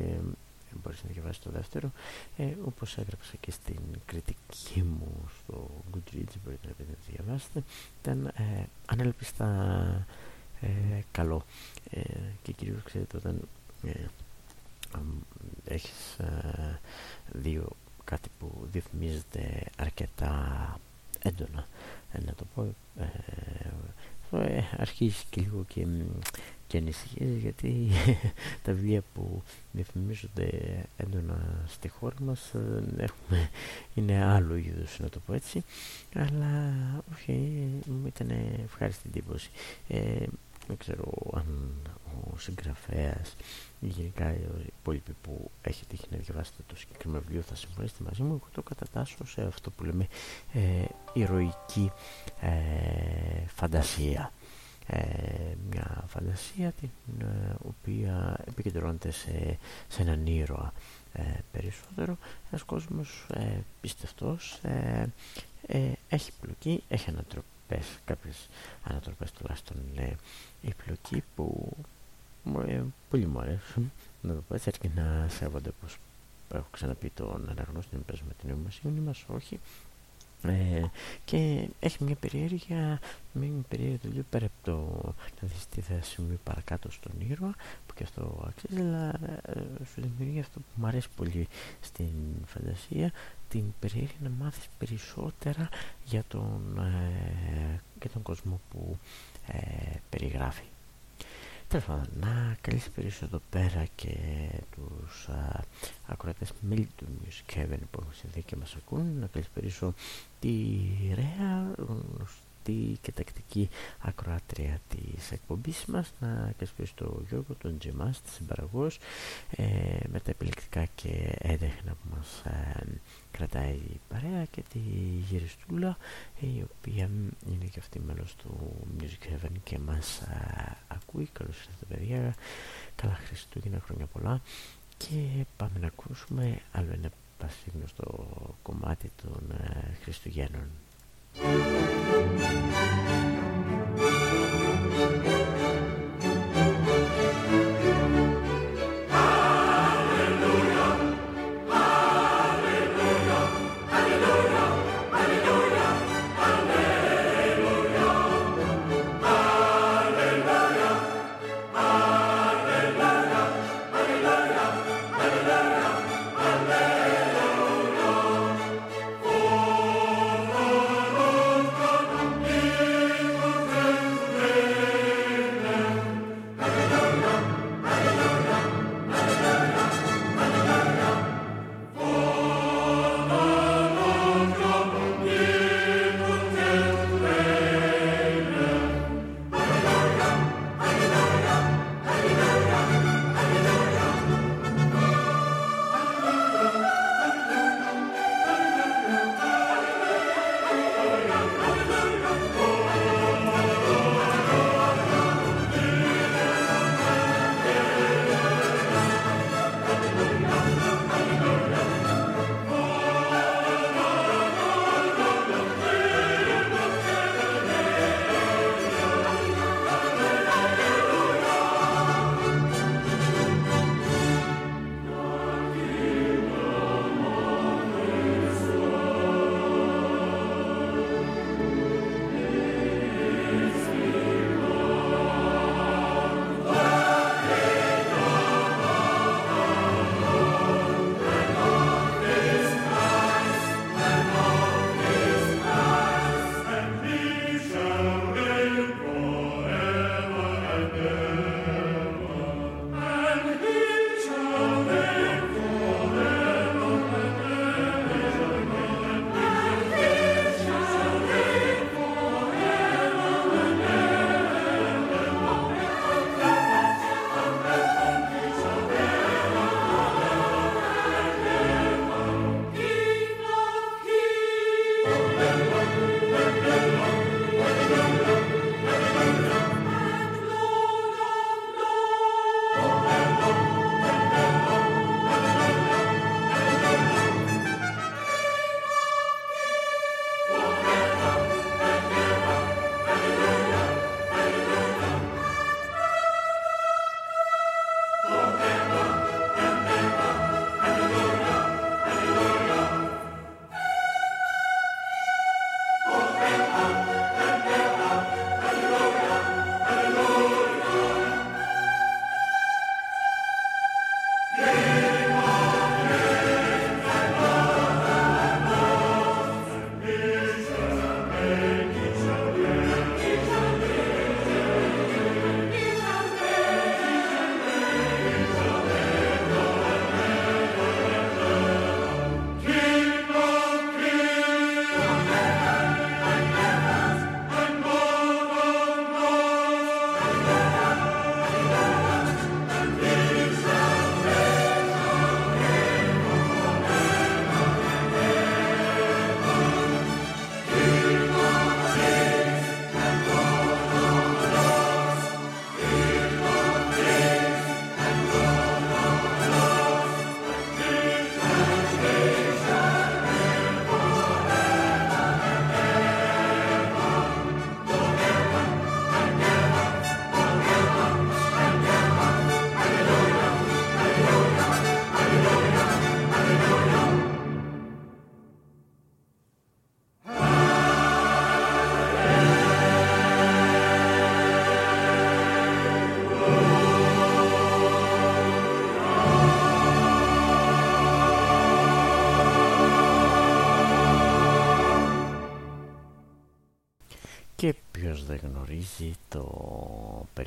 [SPEAKER 1] μπορείς να διαβάσεις το δεύτερο. Ε, όπως έγραψα και στην κριτική μου στο Goodreads μπορείτε να διαβάσετε. Ήταν ε, ανέλπιστα καλό. Και κυρίως ξέρετε όταν έχεις δύο κάτι που διαφημίζεται αρκετά έντονα να το πω ε, αρχίζει και λίγο και, και ανησυχίες γιατί τα βιβλία που διαφημίζονται έντονα στη χώρα μας ε, έχουμε, είναι άλλο είδους να το πω έτσι αλλά όχι μου ήταν ευχάριστη εντύπωση. Ε, δεν ξέρω αν ο συγγραφέας ή γενικά οι υπόλοιποι που έχετε τύχει να διαβάσετε το συγκεκριμένο βιβλίο θα συμφωνήσετε μαζί μου. Εγώ το κατατάσσω σε αυτό που λέμε ε, ηρωική ε, φαντασία. Ε, μια φαντασία την ε, οποία επικεντρώνεται σε, σε έναν ήρωα ε, περισσότερο. Ένας κόσμος ε, πιστευτός έχει πλοκή, έχει ανατροπές κάποιες ανατροπές τουλάχιστον η πλοκή που πολύ μου αρέσουν να το πω έτσι αρκεί να σέβονται πως έχω ξαναπεί τον αναγνώστη να παίζουμε την νοημοσύνη μας όχι. Ε, και έχει μια περιέργεια, μια περιέργεια δουλειά πέρα από το να δεις τι θα συμβεί παρακάτω στον ήρωα που και αυτό αξίζει αλλά ε, σου δημιουργεί αυτό που μου αρέσει πολύ στην φαντασία την περιέργεια να μάθεις περισσότερα για τον, ε, για τον κόσμο που ε, περιγράφει Τέλος πάντων, να καλείς περισσότερο εδώ πέρα και τους α, ακροατές μέλη του Music Heaven που έχουν συνδέει και μας ακούν, να καλείς περισσότερο τη Ρέα, γνωστή και τακτική ακροάτρια της εκπομπής μας, να καλείς το Γιώργο, τον Τζιμάς, της συμπαραγωγός, ε, με τα επιλεκτικά και έντεχνα που μας ε, κρατάει η παρέα και τη Γυριστούλα η οποία είναι και αυτή μέλος του Music Heaven και μας α, ακούει. Καλώς ήρθατε παιδιά. Καλά Χριστούγεννα χρόνια πολλά. Και πάμε να ακούσουμε άλλο ένα πασίγνωστο κομμάτι των α, Χριστουγέννων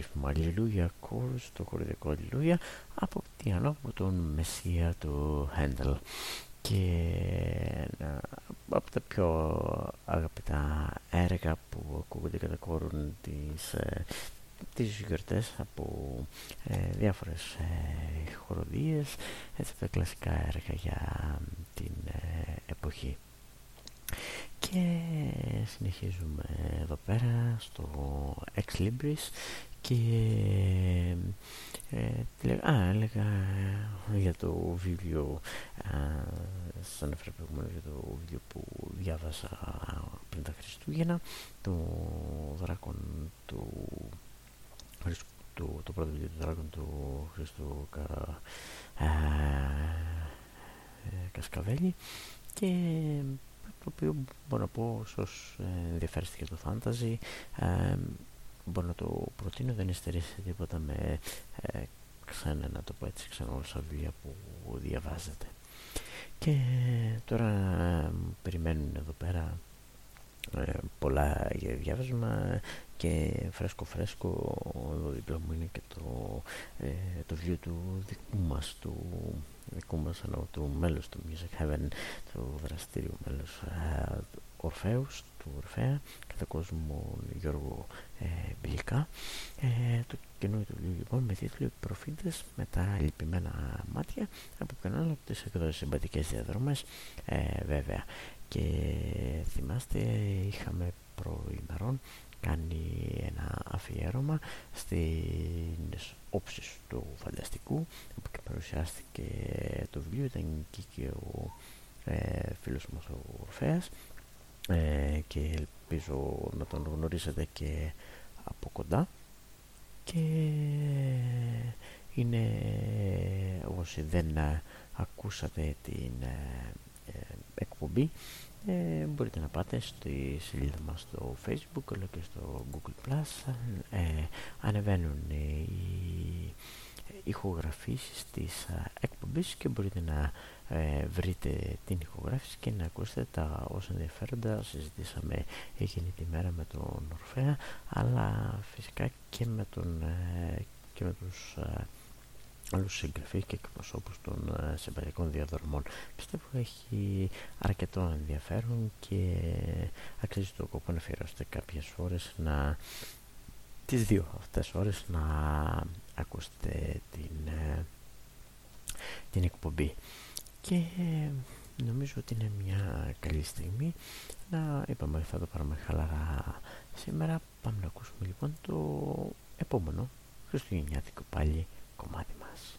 [SPEAKER 1] περίφημο Αλληλούια κόρους, το κορυδικό Αλληλούια από την από τον Μεσσία του Χέντελ. Και από τα πιο αγαπητά έργα που ακούγονται κατά κόρουν τις, ε, τις γιορτές από ε, διάφορες ε, χοροδίες. Έτσι τα κλασικά έργα για την ε, εποχή και συνεχίζουμε εδώ πέρα στο Ex Libris και ε, α, έλεγα για το βιβλίο σαν έφερα προηγουμένως για το βιβλίο που διάβασα πριν τα Χριστούγεννα το δράκον του το, το πρώτο βιβλίο του δράκον του Χριστού Κα, ε, Κασκαβέλη. Και το οποίο μπορώ να πω όσος ενδιαφέρεστε το φάνταζι ε, μπορώ να το προτείνω δεν στερήσει τίποτα με ε, ξένα να το πω έτσι ξένα όλα βιβλία που διαβάζετε. Και τώρα ε, περιμένουν εδώ πέρα ε, πολλά για διάβασμα και φρέσκο φρέσκο εδώ δίπλα μου είναι και το, ε, το βιβλίο του δικού μας του δικού μας ενώ του μέλους του Music Heaven του δραστήριου μέλους ε, Ορφέους του Ορφέα κατά κόσμο Γιώργο ε, Μπιλικά. Ε, το καινούριο του βιβλίο λοιπόν με τίτλο «Προφήτες με τα λυπημένα μάτια» από κανένα από τις εκδόσεις συμπατικές διαδρομές ε, βέβαια. Και θυμάστε είχαμε προημερών κάνει ένα αφιέρωμα στις όψεις του φανταστικού όπου και παρουσιάστηκε το βιβλίο ήταν εκεί και ο ε, φίλος μας ο Ορφέας ε, και ελπίζω να τον γνωρίσετε και από κοντά. Και είναι όσοι δεν ακούσατε την ε, ε, εκπομπή ε, μπορείτε να πάτε στη σελίδα μας στο facebook αλλά και στο google plus. Ε, ανεβαίνουν οι ηχογραφήσεις της εκπομπής και μπορείτε να ε, βρείτε την ηχογράφηση και να ακούσετε τα όσα ενδιαφέροντα συζητήσαμε. Εκείνη τη μέρα με τον Ορφέα αλλά φυσικά και με, τον, ε, και με τους άλλους συγγραφείς και εκπροσώπους των ε, συμπατικών διαδρομών. Πιστεύω έχει αρκετό ενδιαφέρον και αξίζει το κόπο να αφιερώσετε κάποιες ώρες να τις δύο αυτές ώρες να ακούσετε την, ε, την εκπομπή. Και νομίζω ότι είναι μια καλή στιγμή να είπαμε θα το πάρουμε χαλαρά σήμερα. Πάμε να ακούσουμε λοιπόν το επόμενο χριστουγεννιάτικο πάλι κομμάτι μας.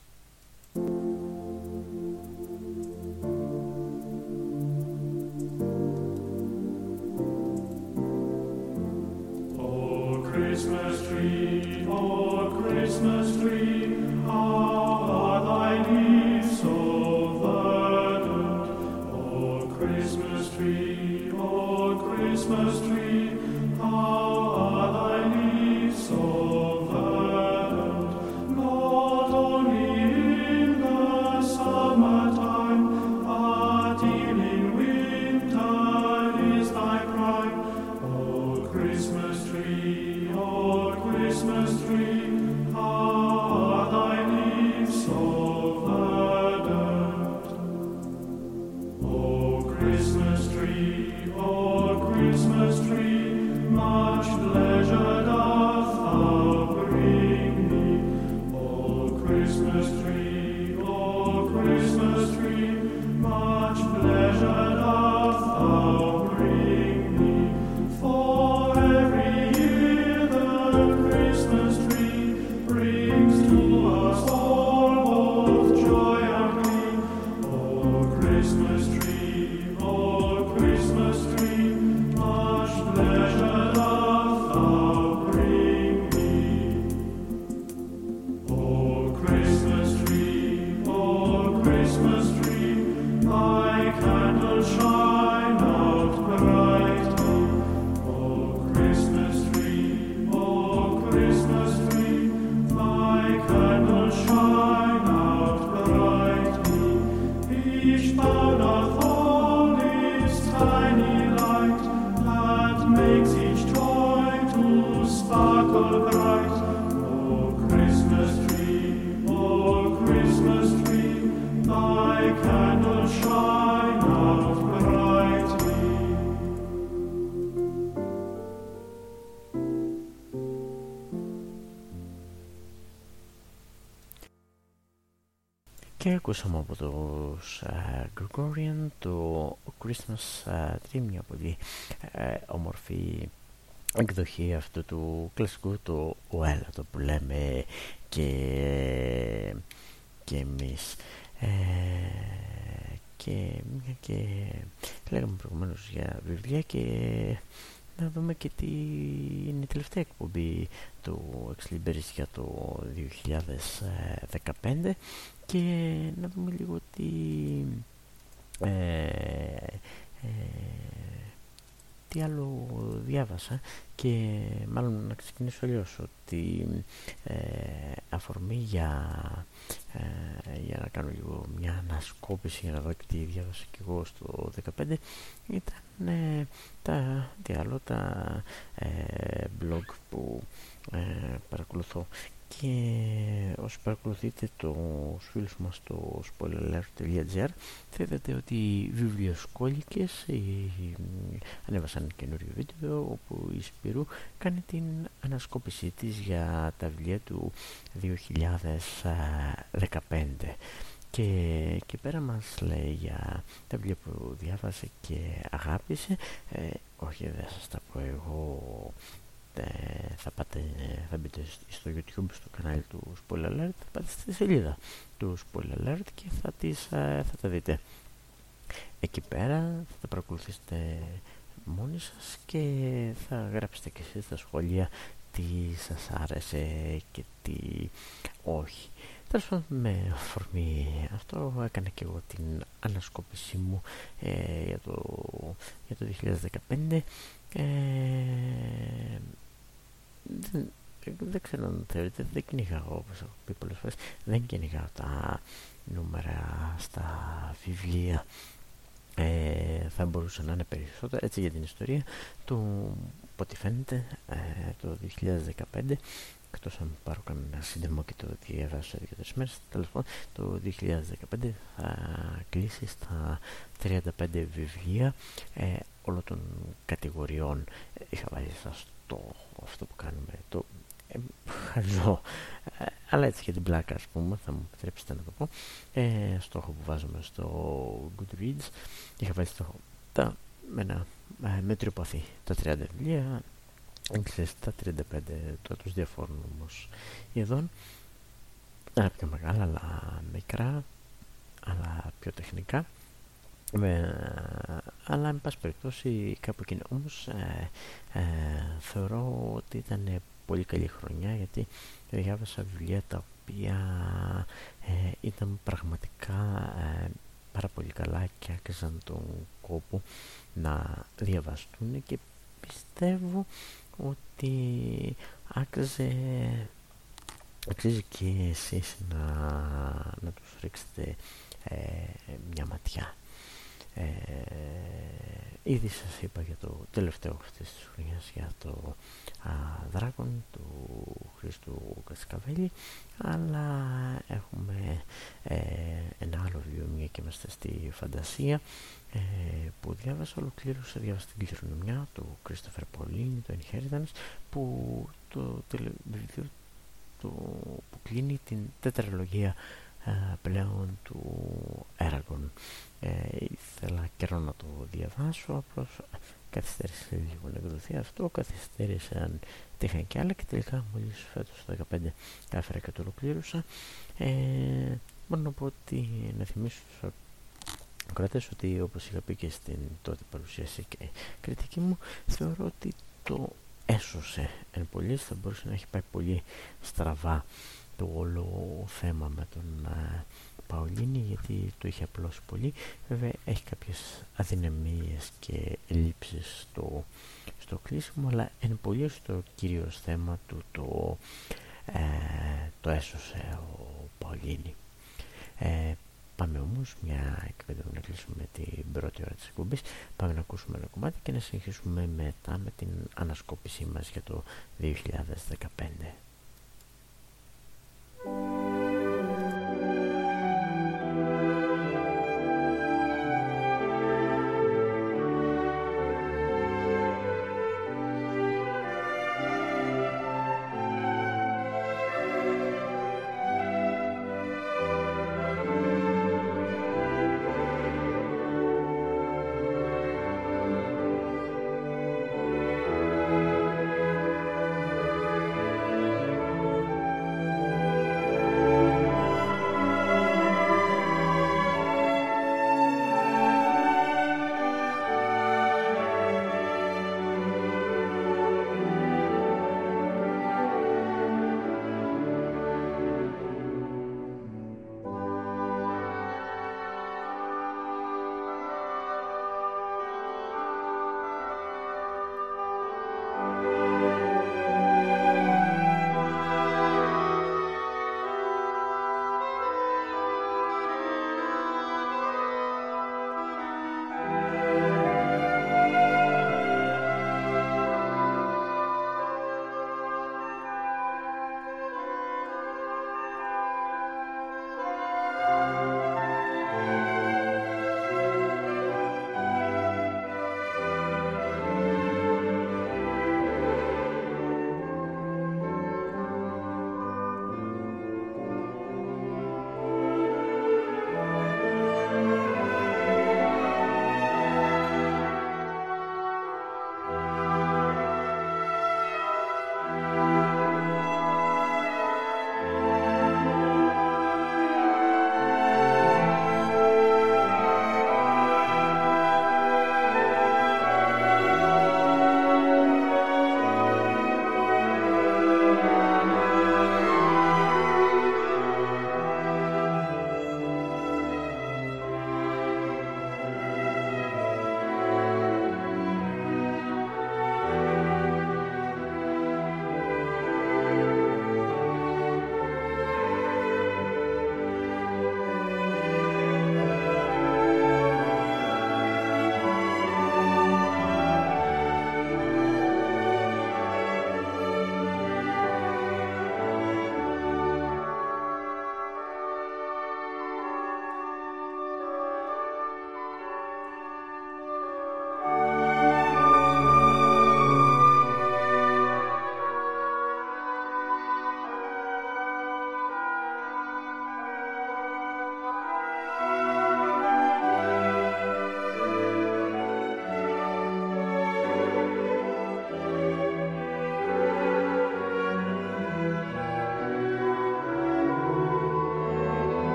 [SPEAKER 3] Christmas tree, oh Christmas tree, my candle shine.
[SPEAKER 1] Ακούσαμε από τους uh, Gregorian το Christmas uh, Tree, μια πολύ uh, όμορφη εκδοχή αυτού του κλασικού του το που λέμε και, και εμείς. Ε, και, και λέγαμε προηγουμένως για βιβλία και να δούμε και τι είναι η τελευταία εκπομπή του Ex για το 2015 και να δούμε λίγο τι, ε, ε, τι άλλο διάβασα. Και μάλλον να ξεκινήσω αλλιώς ότι ε, αφορμή για, ε, για να κάνω λίγο μια ανασκόπηση για να δω και τι διάβασα και εγώ στο 2015 ήταν ε, τα, τι άλλο, τα blog που παρακολουθώ και όσοι παρακολουθείτε το φίλους μας στο spoiler.gr θα είδατε ότι οι βιβλιοσκόλικες ανέβασαν καινούριο βίντεο όπου η Σπυρού κάνει την ανασκόπησή της για τα βιβλία του 2015 και, και πέρα μας λέει για τα βιβλία που διάβασε και αγάπησε ε, όχι δεν σας τα πω εγώ θα, πάτε, θα μπείτε στο YouTube στο κανάλι του Spoiler Alert θα πάτε στη σελίδα του Spoiler Alert και θα, τις, θα τα δείτε. Εκεί πέρα θα τα παρακολουθήσετε μόνοι σας και θα γράψετε και εσείς στα σχόλια τι σας άρεσε και τι όχι. Τέλος πάντων με αφορμή αυτό έκανα και εγώ την ανασκόπησή μου ε, για, το, για το 2015 ε, δεν, δεν ξέρω αν θεωρείτε, δεν κυνηγάω όπως έχω πει πολλές φορές, δεν κυνηγάω τα νούμερα στα βιβλία. Ε, θα μπορούσε να είναι περισσότερο έτσι για την ιστορία του ό,τι φαίνεται ε, το 2015 εκτός αν πάρω κανένα σύντομο και το διαβάσω σε δύο-τρεις μέρες τέλος πάντων το 2015 θα κλείσει στα 35 βιβλία ε, όλων των κατηγοριών είχα βάλει σαν στόχο αυτό που κάνουμε το ε, χαζό ε, αλλά έτσι για την πλάκα ας πούμε θα μου επιτρέψετε να το πω. Ε, στόχο που βάζουμε στο Goodreads είχα βάλει στόχο τα, με ένα ε, μέτριο παθή τα 30 βιβλία Ξέρεις, τα 35 τώρα τους διαφόρων όμως ειδών αλλά πιο μεγάλα αλλά μικρά αλλά πιο τεχνικά ε, αλλά εν πάση περιπτώσει κάπου εκείνο όμως ε, ε, θεωρώ ότι ήταν πολύ καλή χρονιά γιατί διάβασα βιβλία τα οποία ε, ήταν πραγματικά ε, πάρα πολύ καλά και άκρησαν τον κόπο να διαβαστούν και πιστεύω ότι άκριζε αξίζει και εσείς να, να τους ρίξετε μια ματιά ε, ήδη σας είπα για το τελευταίο αυτής της χρονιάς για το Δράκον του Χρήστου Κασκαβέλη αλλά έχουμε ε, ένα άλλο βιβλίο μια και είμαστε στη φαντασία ε, που διάβασα ολοκλήρωσα διάβασα την κληρονομιά του Christopher Pauline το Inheritance που το βιβλίο που κλείνει την τετραλογία ε, πλέον του Έργων. Ε, ήθελα καιρό να το διαβάσω, απλώς καθυστέρησε λίγο να εκδοθεί αυτό, καθυστέρησαν τύχαν και άλλα και τελικά μόλις φέτος το 2015 έφερα και το ολοκλήρωσα. Ε, μπορώ να πω ότι να θυμίσω κρατές ότι όπως είχα πει και στην τότε παρουσίαση και κριτική μου θεωρώ ότι το έσωσε εν πολύ, θα μπορούσε να έχει πάει πολύ στραβά το όλο θέμα με τον ε, Παολίνη γιατί το είχε απλώσει πολύ βέβαια έχει κάποιες αδυναμίες και ελλείψεις στο, στο κλείσιμο αλλά είναι πολύ στο κύριος θέμα του το, ε, το έσωσε ο Παολίνη ε, πάμε όμως μια εκπαίδευση να κλείσουμε την πρώτη ώρα της εκπομπής. Πάμε να ακούσουμε ένα κομμάτι και να συνεχίσουμε μετά με την ανασκόπησή μας για το 2015.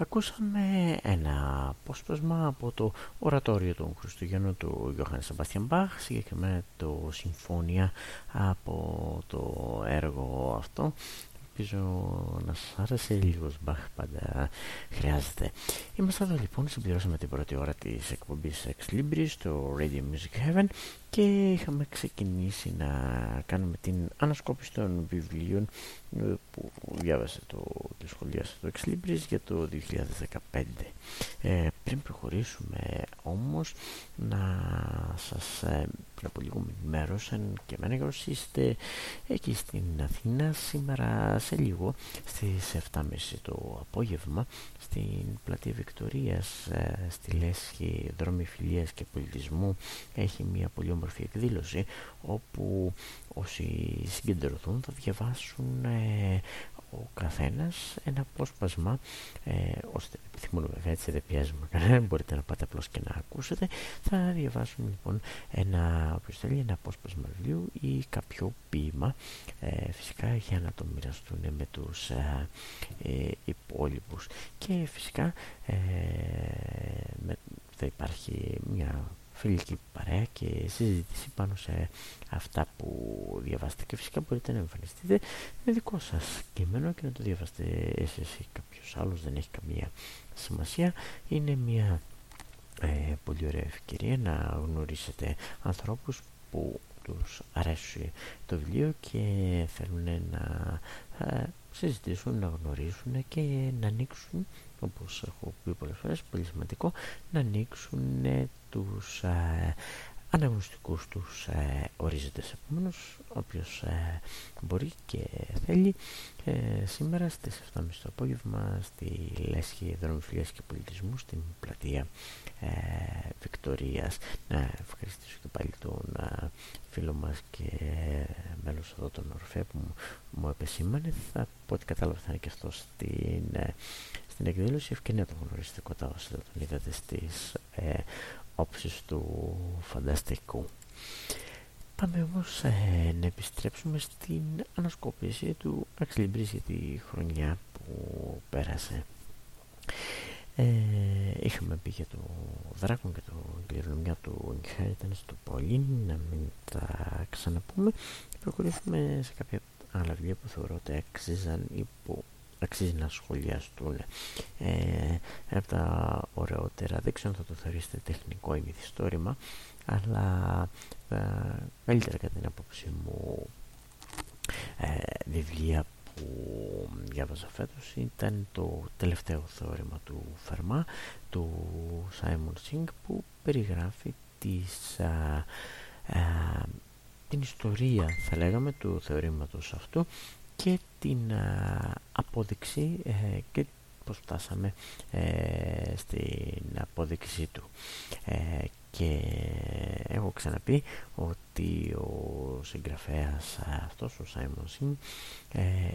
[SPEAKER 1] Ακούσαμε ένα απόσπασμα από το ορατόριο των Χριστουγέννων του Γιώχαν Σαμπαστιαν Μπαχ, συγκεκριμένα το Συμφώνια από το έργο αυτό. Ελπίζω να σας άρεσε λίγος μπαχ πάντα χρειάζεται. Είμαστε εδώ λοιπόν συμπληρώσαμε την πρώτη ώρα της εκπομπής Ex Libris στο Radio Music Heaven και είχαμε ξεκινήσει να κάνουμε την ανασκόπηση των βιβλίων ε, που διάβασε το, και σχολίασε το Ex Libris για το 2015 ε, πριν προχωρήσουμε όμως να σας ε, πριν από λίγο με ενημέρωσαν και εμένα όσοι είστε εκεί στην Αθήνα σήμερα σε λίγο στις 7.30 το απόγευμα στην πλατεία Βικτορίας ε, στη Λέσχη Δρόμη Φιλίας και Πολιτισμού έχει μια πολύ όμορφη εκδήλωση όπου όσοι συγκεντρωθούν θα διαβάσουν ε, ο καθένας ένα απόσπασμα ε, ώστε επιθυμούν βέβαια έτσι δεν πιέζουμε κανέναν μπορείτε να πάτε απλώς και να ακούσετε. Θα διαβάσουμε λοιπόν ένα όποιος θέλει ένα απόσπασμα βιβλίου ή κάποιο ποίημα. Ε, φυσικά για να το μοιραστούν με τους ε, ε, υπόλοιπους. Και φυσικά ε, με, θα υπάρχει μια φιλική παρέα και συζήτηση πάνω σε αυτά που διαβάσετε. Και φυσικά μπορείτε να εμφανιστείτε με δικό σας κείμενο και να το διαβάσετε εσείς ή κάποιος άλλος δεν έχει καμία σημασία. Είναι μια ε, πολύ ωραία ευκαιρία να γνωρίσετε ανθρώπους που τους αρέσει το βιβλίο και θέλουν να ε, συζητήσουν, να γνωρίσουν και να ανοίξουν όπως έχω πει πολλές φορές, πολύ σημαντικό να ανοίξουν τους ε, αναγνωστικούς τους ε, ορίζοντες. Επομένως, όποιος ε, μπορεί και θέλει, ε, σήμερα στις 7.30 το απόγευμα στη Λέσχη Δρομοφιλίας και Πολιτισμού στην πλατεία ε, Βικτορίας. Να ευχαριστήσω και πάλι τον ε, φίλο μας και μέλος εδώ τον Ορφέ που μου, μου επεσήμανε. Θα πω ότι κατάλαβα θα είναι και αυτός στην, στην εκδήλωση. Ευκαιρία το γνωρίσετε κοντά όσο τον είδατε στις όψεις του φανταστικού. Πάμε όμως ε, να επιστρέψουμε στην ανασκόπηση του Αξιλιμπρίς για τη χρονιά που πέρασε. Ε, είχαμε πει για το Δράκον και το κληρονομιά του Inheritance του Pauline, να μην τα ξαναπούμε και προχωρήσουμε σε κάποια άλλα βιβλία που θεωρώ ότι αξίζαν ή που αξίζει να σχολιαστούν. Ε, ένα από τα ωραιότερα, δεν ξέρω αν θα το θεωρήσετε τεχνικό ή μυθιστόρημα, αλλά ε, καλύτερα κατά την άποψή μου ε, βιβλία που διάβαζα φέτος ήταν το τελευταίο θεώρημα του Φερμά του Σάιμον Σινγκ που περιγράφει τις, α, α, την ιστορία θα λέγαμε του θεωρήματος αυτού και την α, απόδειξη ε, και πώς φτάσαμε ε, στην απόδειξή του. Ε, και έχω ξαναπεί ότι ο συγγραφέας αυτός ο Σάιμον Σιν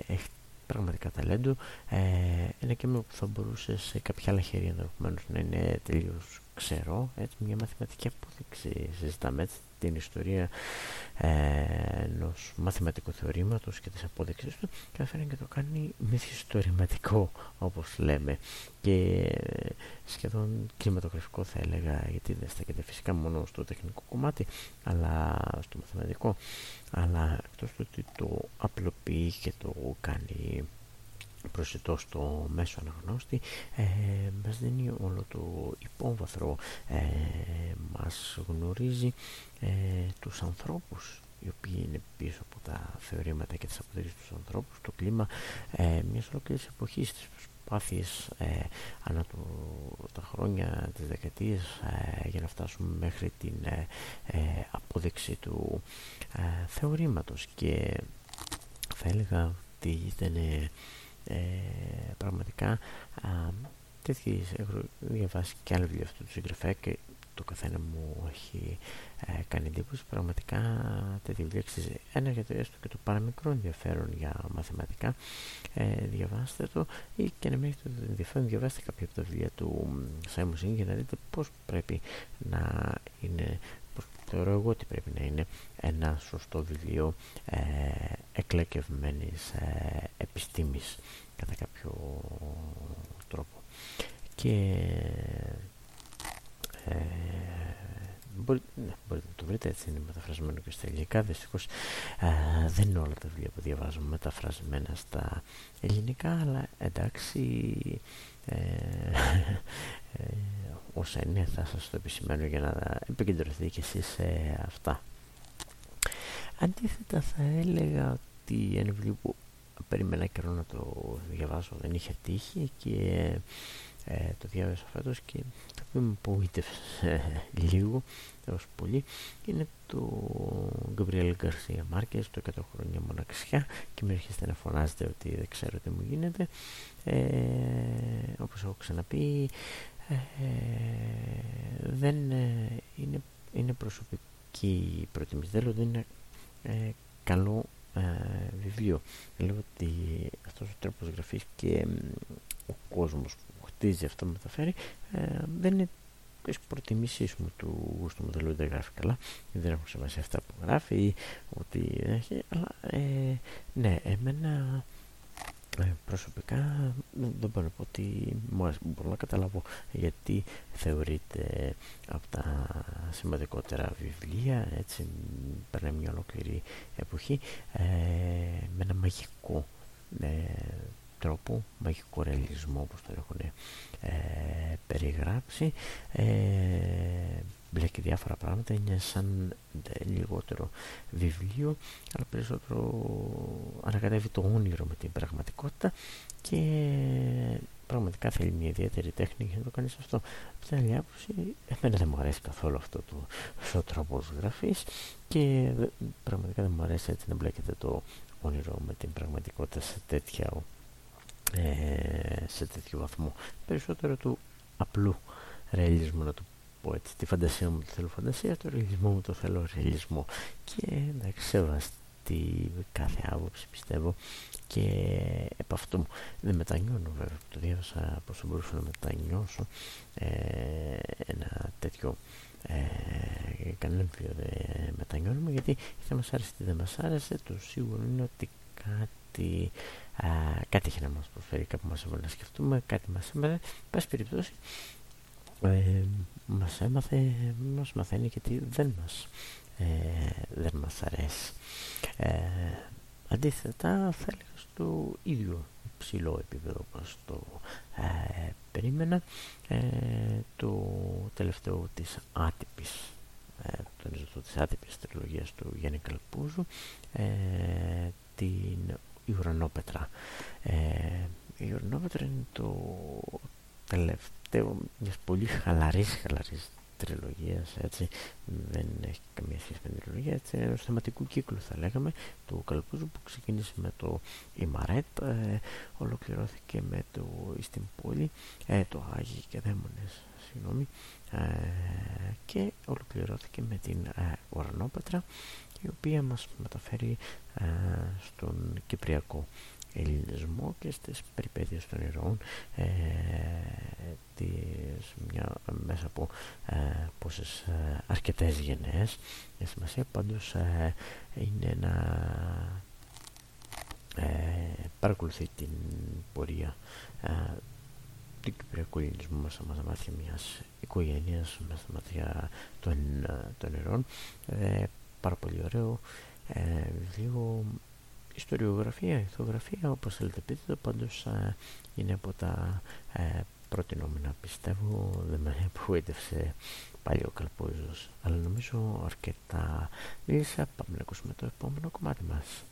[SPEAKER 1] έχει πραγματικά ταλέντο ε, ένα κείμενο που θα μπορούσε σε κάποια άλλα χέρια ενδεχομένως να είναι τελείως ξερό έτσι, μια μαθηματική απόδειξη. Συζητάμε έτσι την ιστορία ε, ενός μαθηματικού θεωρήματος και της απόδειξης του και αφήνει και το κάνει μυθιστορηματικό όπως λέμε. Και σχεδόν κινηματογραφικό θα έλεγα γιατί δεν στέκεται φυσικά μόνο στο τεχνικό κομμάτι αλλά στο μαθηματικό. Αλλά εκτός του ότι το απλοποιεί και το κάνει προσιτό στο μέσο αναγνώστη ε, μας δίνει όλο το υπόβαθρο ε, μας γνωρίζει ε, τους ανθρώπους οι οποίοι είναι πίσω από τα θεωρήματα και τις αποδείξεις τους ανθρώπους το κλίμα ε, μιας ολόκληρης εποχής της προσπάθειες ε, ανά το, τα χρόνια της δεκαετίες ε, για να φτάσουμε μέχρι την ε, ε, απόδειξη του θεωρήματος. Και θα έλεγα ότι ήταν ε, πραγματικά α, τέτοιες έχω διαβάσει και άλλα βιβλία αυτού του συγγραφέα και το καθένα μου έχει ε, κάνει εντύπωση. Πραγματικά τέτοια βιβλία αξίζει ένα για το έστω και το παραμικρό ενδιαφέρον για μαθηματικά. Ε, διαβάστε το ή και να μην έχετε το ενδιαφέρον διαβάστε κάποια από τα βιβλία του Σάιμον Σίνγκ για να δείτε πως πρέπει να είναι πως θεωρώ εγώ ότι πρέπει να είναι ένα σωστό βιβλίο ε, εκλεκευμένης ε, επιστήμης κατά κάποιο τρόπο. και ε, μπορείτε, ναι, μπορείτε να το βρείτε έτσι είναι μεταφρασμένο και στα ελληνικά δυστυχώς ε, δεν είναι όλα τα βιβλία που διαβάζουμε μεταφρασμένα στα ελληνικά αλλά εντάξει ε, ε, όσα είναι θα σας το επισημαίνω για να επικεντρωθείτε και εσείς σε αυτά αντίθετα θα έλεγα ότι ένα βιβλίο που περίμενα καιρό να το διαβάσω. Δεν είχε τύχει και ε, το διάβασα φέτος και θα πούμε με απογοήτευσε λίγο έως πολύ. Είναι το Γκαμπριέλ Γκαρσία Μάρκες το 100 χρόνια μοναξιά και με έρχεστε να φωνάζετε ότι δεν ξέρω τι μου γίνεται. Ε, όπως έχω ξαναπεί ε, δεν ε, είναι, είναι προσωπική προτιμήση δεν λέω ότι είναι ε, καλό ε, βιβλίο. Λέω ότι αυτός ο τρόπος γραφής και ο κόσμος που χτίζει αυτό μεταφέρει δεν είναι τις προτιμήσεις μου του γούστου μου δεν δεν γράφει καλά δεν έχω σημασία αυτά που γράφει ή ότι έχει αλλά ε, ναι εμένα ε, προσωπικά δεν μπορώ να πω ότι μπορώ να καταλάβω γιατί θεωρείται από τα σημαντικότερα βιβλία έτσι περνάει μια ολόκληρη εποχή ε, με ένα μαγικό ε, τρόπο, μαγικό ρεαλισμό όπως τον έχουν ε, περιγράψει ε, μπλέκει διάφορα πράγματα είναι σαν λιγότερο βιβλίο αλλά περισσότερο ανακατεύει το όνειρο με την πραγματικότητα και πραγματικά θέλει μια ιδιαίτερη τέχνη για να το κάνεις αυτό. Από την άλλη άποψη εμένα δεν μου αρέσει καθόλου αυτό το ο τρόπος γραφής και πραγματικά δεν μου αρέσει έτσι να μπλέκεται το όνειρο με την πραγματικότητα σε τέτοια ε, σε τέτοιο βαθμό. Περισσότερο του απλού ρεαλισμού να το πω έτσι τη φαντασία μου το θέλω φαντασία το ρεαλισμό μου το θέλω ρεαλισμό. Και εντάξει σεβαστή κάθε άποψη πιστεύω. Και επ' αυτό δεν μετανιώνω βέβαια το διάβασα πως μπορούσα να μετανιώσω ε, ένα τέτοιο ε, κανένα βιβλίο δεν μετανιώνουμε γιατί θα μας άρεσε τι δεν μας άρεσε το σίγουρο είναι ότι κάτι α, κάτι έχει να μας προσφέρει, κάπου μας έβαλε να σκεφτούμε, κάτι μας έμαθε, πάση περιπτώσει ε, μας έμαθε, μας μαθαίνει και τι δεν μας, ε, δεν μας αρέσει. Ε, αντίθετα θα έλεγα στο ίδιο ψηλό επίπεδο όπως το ε, περίμενα ε, το τελευταίο της άτυπης ε, το της άτυπης τριλογίας του Γιάννη Καλπούζου ε, την η ουρανόπετρα. Ε, η ουρανόπετρα είναι το τελευταίο μιας πολύ χαλαρής χαλαρής τριλογίας έτσι. Δεν έχει καμία σχέση με την τριλογία έτσι ενός θεματικού κύκλου θα λέγαμε. Του Καλπούζου που ξεκίνησε με το Ιμαρέτ ε, ολοκληρώθηκε με το στην πόλη ε, το Άγιοι και Δαίμονες συγγνώμη ε, και ολοκληρώθηκε με την ε, Ουρανόπετρα η οποία μας μεταφέρει ε, στον Κυπριακό ελληνισμό και στις περιπέτειες των ηρώων ε, της, μια, μέσα από ε, πόσες ε, αρκετές γενναίες. Για σημασία πάντως ε, είναι ένα ε, παρακολουθεί την πορεία ε, του Κυπριακού ελληνισμού μέσα στα μάτια μιας οικογένειας μέσα στα μάτια των, των ηρώων. Πάρα πολύ ωραίο ε, βιβλίο ιστοριογραφία, ηθογραφία όπως θέλετε πείτε το πάντως ε, είναι από τα ε, προτινόμενα. Πιστεύω δεν με απογοήτευσε πάλι ο Καλπόζος αλλά νομίζω αρκετά. Μίλησα πάμε να ακούσουμε το επόμενο κομμάτι μας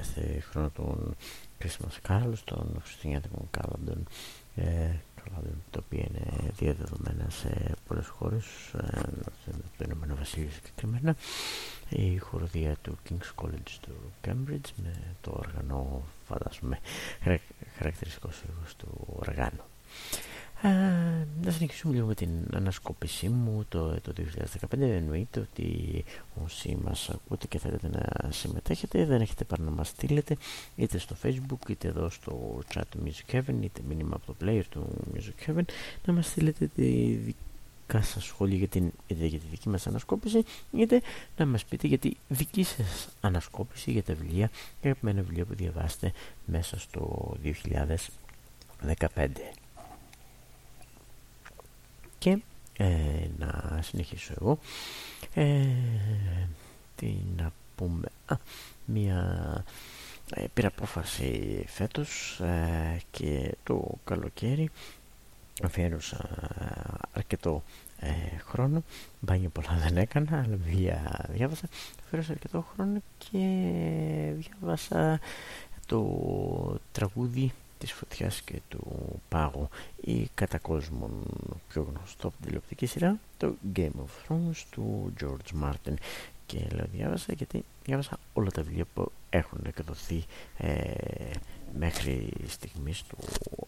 [SPEAKER 1] κάθε χρόνο των Christmas Carols των Χριστουγεννιάτικων Κάλαντων ε, το οποίο είναι διαδεδομένα σε πολλές χώρες ε, το Ηνωμένο Βασίλειο συγκεκριμένα. Η χοροδία του King's College του Cambridge με το όργανο φαντάζομαι χαρακτηριστικός ήχος του οργάνου. ε, να συνεχίσουμε λίγο με την ανασκόπησή μου το, το 2015 εννοείται ότι όσοι μας ακούτε και θέλετε να συμμετέχετε δεν έχετε παρά να μας στείλετε είτε στο facebook είτε εδώ στο chat του Music Heaven είτε μήνυμα από το player του Music Heaven να μας στείλετε τη δικά σας σχόλια για, την, είτε για τη δική μας ανασκόπηση είτε να μας πείτε για τη δική σας ανασκόπηση για τα βιβλία και αγαπημένα βιβλία που διαβάσετε μέσα στο 2015 και ε, να συνεχίσω εγώ. Ε, τι να πούμε. Α, μια ε, πήρα απόφαση φέτος ε, και το καλοκαίρι αφιέρωσα αρκετό ε, χρόνο. Μπάνιο πολλά δεν έκανα αλλά βιβλία διάβασα. Αφιέρωσα αρκετό χρόνο και διάβασα το τραγούδι της φωτιάς και του πάγου ή κατά κόσμον πιο γνωστό από την τηλεοπτική σειρά το Game of Thrones του George Martin. Και λέω διάβασα γιατί διάβασα όλα τα βιβλία που έχουν εκδοθεί ε, μέχρι στιγμής του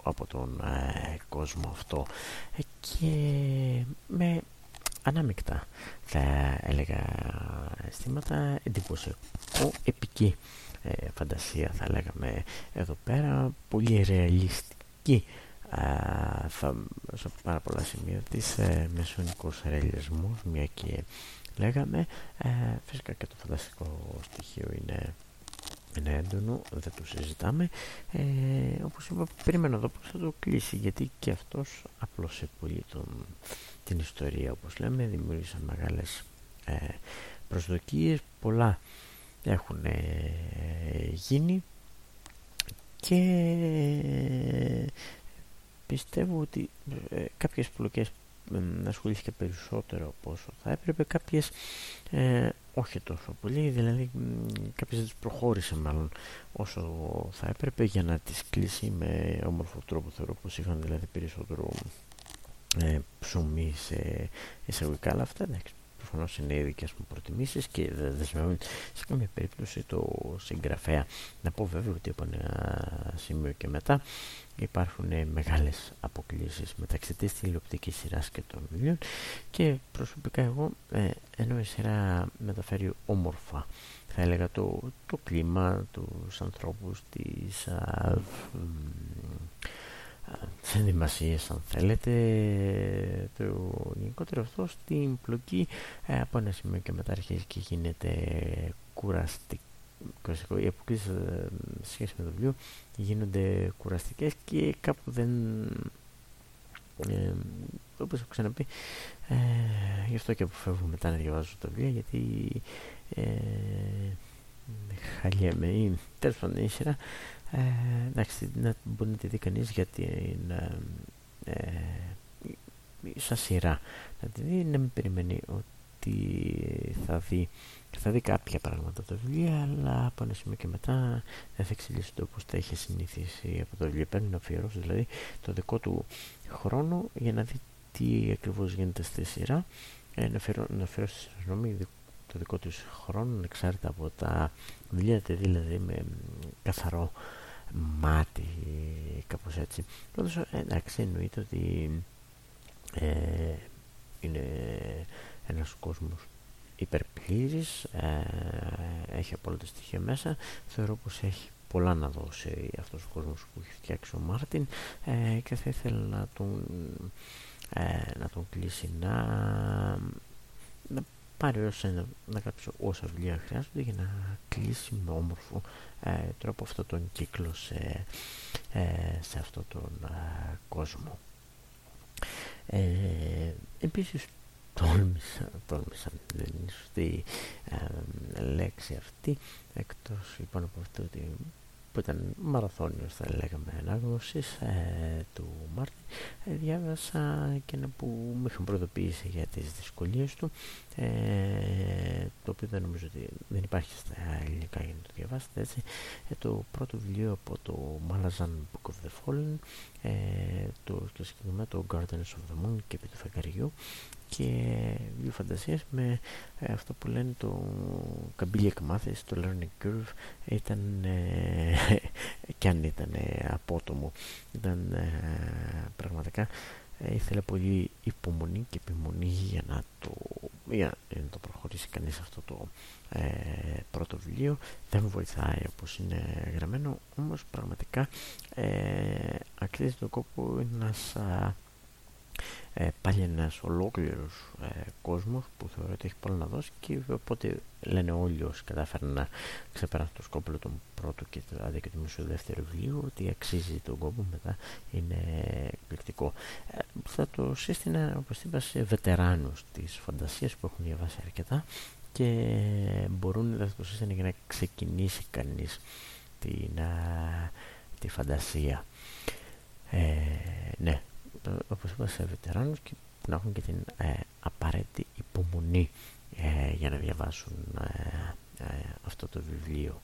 [SPEAKER 1] από τον ε, κόσμο αυτό. Ε, και με ανάμεικτα θα έλεγα αισθήματα εντυπωσιακό επική ε, φαντασία θα λέγαμε εδώ πέρα. Πολύ ρεαλιστική θα, σε πάρα πολλά σημεία της ε, μεσονικός ρεαλισμός μια και λέγαμε. Ε, φυσικά και το φανταστικό στοιχείο είναι είναι έντονο, δεν το συζητάμε. Ε, όπως είπα περίμενα εδώ πως θα το κλείσει γιατί και αυτός απλώσε πολύ τον, την ιστορία όπως λέμε. Δημιούργησαν μεγάλες ε, προσδοκίες πολλά έχουν γίνει και πιστεύω ότι ε, κάποιες πλοκές ασχολήθηκε περισσότερο από όσο θα έπρεπε κάποιες ε, όχι τόσο πολύ δηλαδή κάποιες δεν τις προχώρησε μάλλον όσο θα έπρεπε για να τις κλείσει με όμορφο τρόπο θεωρώ πως είχαν δηλαδή περισσότερο ε, ψωμί σε εισαγωγικά αλλά αυτά εντάξει προφανώς είναι οι δικές μου προτιμήσεις και δεν δεσμεύουν σε καμία περίπτωση το συγγραφέα. Να πω βέβαια ότι από ένα σημείο και μετά υπάρχουν μεγάλες αποκλήσεις μεταξύ της τηλεοπτικής σειράς και των βιβλίων και προσωπικά εγώ ε, ενώ η σειρά μεταφέρει όμορφα θα έλεγα το, το κλίμα, τους ανθρώπους, τις τις ενδυμασίες αν θέλετε το γενικότερο αυτό στην πλοκή ε, από ένα σημείο και μετά αρχίζει και γίνεται κουραστικό οι αποκλήσεις ε, σχέση με το βιβλίο γίνονται κουραστικές και κάπου δεν ε, όπως έχω ξαναπεί ε, γι' αυτό και αποφεύγω μετά να διαβάζω το βιβλίο γιατί ε, χαλιέμαι ή τέλος πάντων η σειρά ε, εντάξει, να, μπορεί να τη δει κανείς γιατί είναι ε, σαν σειρά. Να τη δει, να μην περιμένει ότι θα δει θα δει κάποια πράγματα το βιβλίο αλλά από ένα σημείο και μετά δεν θα εξελίσσεται όπως τα είχε συνηθίσει από το βιβλίο παίρνει να αφιερώσει δηλαδή το δικό του χρόνο για να δει τι ακριβώς γίνεται στη σειρά. Ε, να, αφιερώσει συγγνώμη το δικό του χρόνο εξάρτητα από τα βιβλία δηλαδή με καθαρό μάτι κάπως έτσι. Πάντως εντάξει εννοείται ότι ε, είναι ένας κόσμος υπερπλήρης ε, έχει από όλα τα στοιχεία μέσα. Θεωρώ πως έχει πολλά να δώσει αυτός ο κόσμος που έχει φτιάξει ο Μάρτιν ε, και θα ήθελα να τον, ε, να τον κλείσει να, να πάρει όσα, να, να γράψει όσα βιβλία χρειάζονται για να κλείσει με όμορφο ε, τρόπο αυτό τον κύκλο σε, ε, σε αυτόν τον ε, κόσμο. Ε, επίσης τόλμησα, τόλμησα δεν είναι σωστή λέξη αυτή εκτός λοιπόν από αυτό ότι που ήταν μαραθώνιος θα λέγαμε ανάγνωσης ε, του Μάρτιν ε, διάβασα και ένα που με είχαν προειδοποιήσει για τις δυσκολίες του ε, το οποίο δεν νομίζω ότι δεν υπάρχει στα ελληνικά για να το διαβάσετε έτσι. Ε, το πρώτο βιβλίο από το Malazan Book of the Fallen το, συγκεκριμένα το Gardens of the Moon και επί του φεγγαριού και βιβλίο φαντασίας με ε, αυτό που λένε το καμπύλι εκμάθηση, το learning curve ήταν ε, και αν ήταν ε, απότομο. Ήταν πραγματικά ήθελε πολύ υπομονή και επιμονή για να το, για να το προχωρήσει κανείς αυτό το πρώτο βιβλίο. Δεν βοηθάει όπως είναι γραμμένο όμως πραγματικά αξίζει τον κόπο ένας ε, πάλι ένας ολόκληρος ε, κόσμος που θεωρώ ότι έχει πολλά να δώσει και οπότε λένε όλοι όσοι κατάφεραν να ξεπεράσουν το σκόπελο των πρώτου και το άδεια και του μισού δεύτερου βιβλίου ότι αξίζει τον κόπο μετά είναι εκπληκτικό. Ε, θα το σύστηνα όπως είπα σε βετεράνους της φαντασίας που έχουν διαβάσει αρκετά και μπορούν να το σύστηνα για να ξεκινήσει κανείς την, α, τη φαντασία. Ε, ναι όπως είπα σε βετεράνους και που να έχουν και την ε, απαραίτητη υπομονή ε, για να διαβάσουν ε, αυτό το βιβλίο.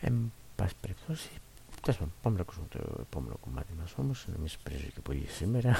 [SPEAKER 1] Εν πάση περιπτώσει, πάμε να ακούσουμε το επόμενο κομμάτι μας όμως, να μην σας και πολύ σήμερα.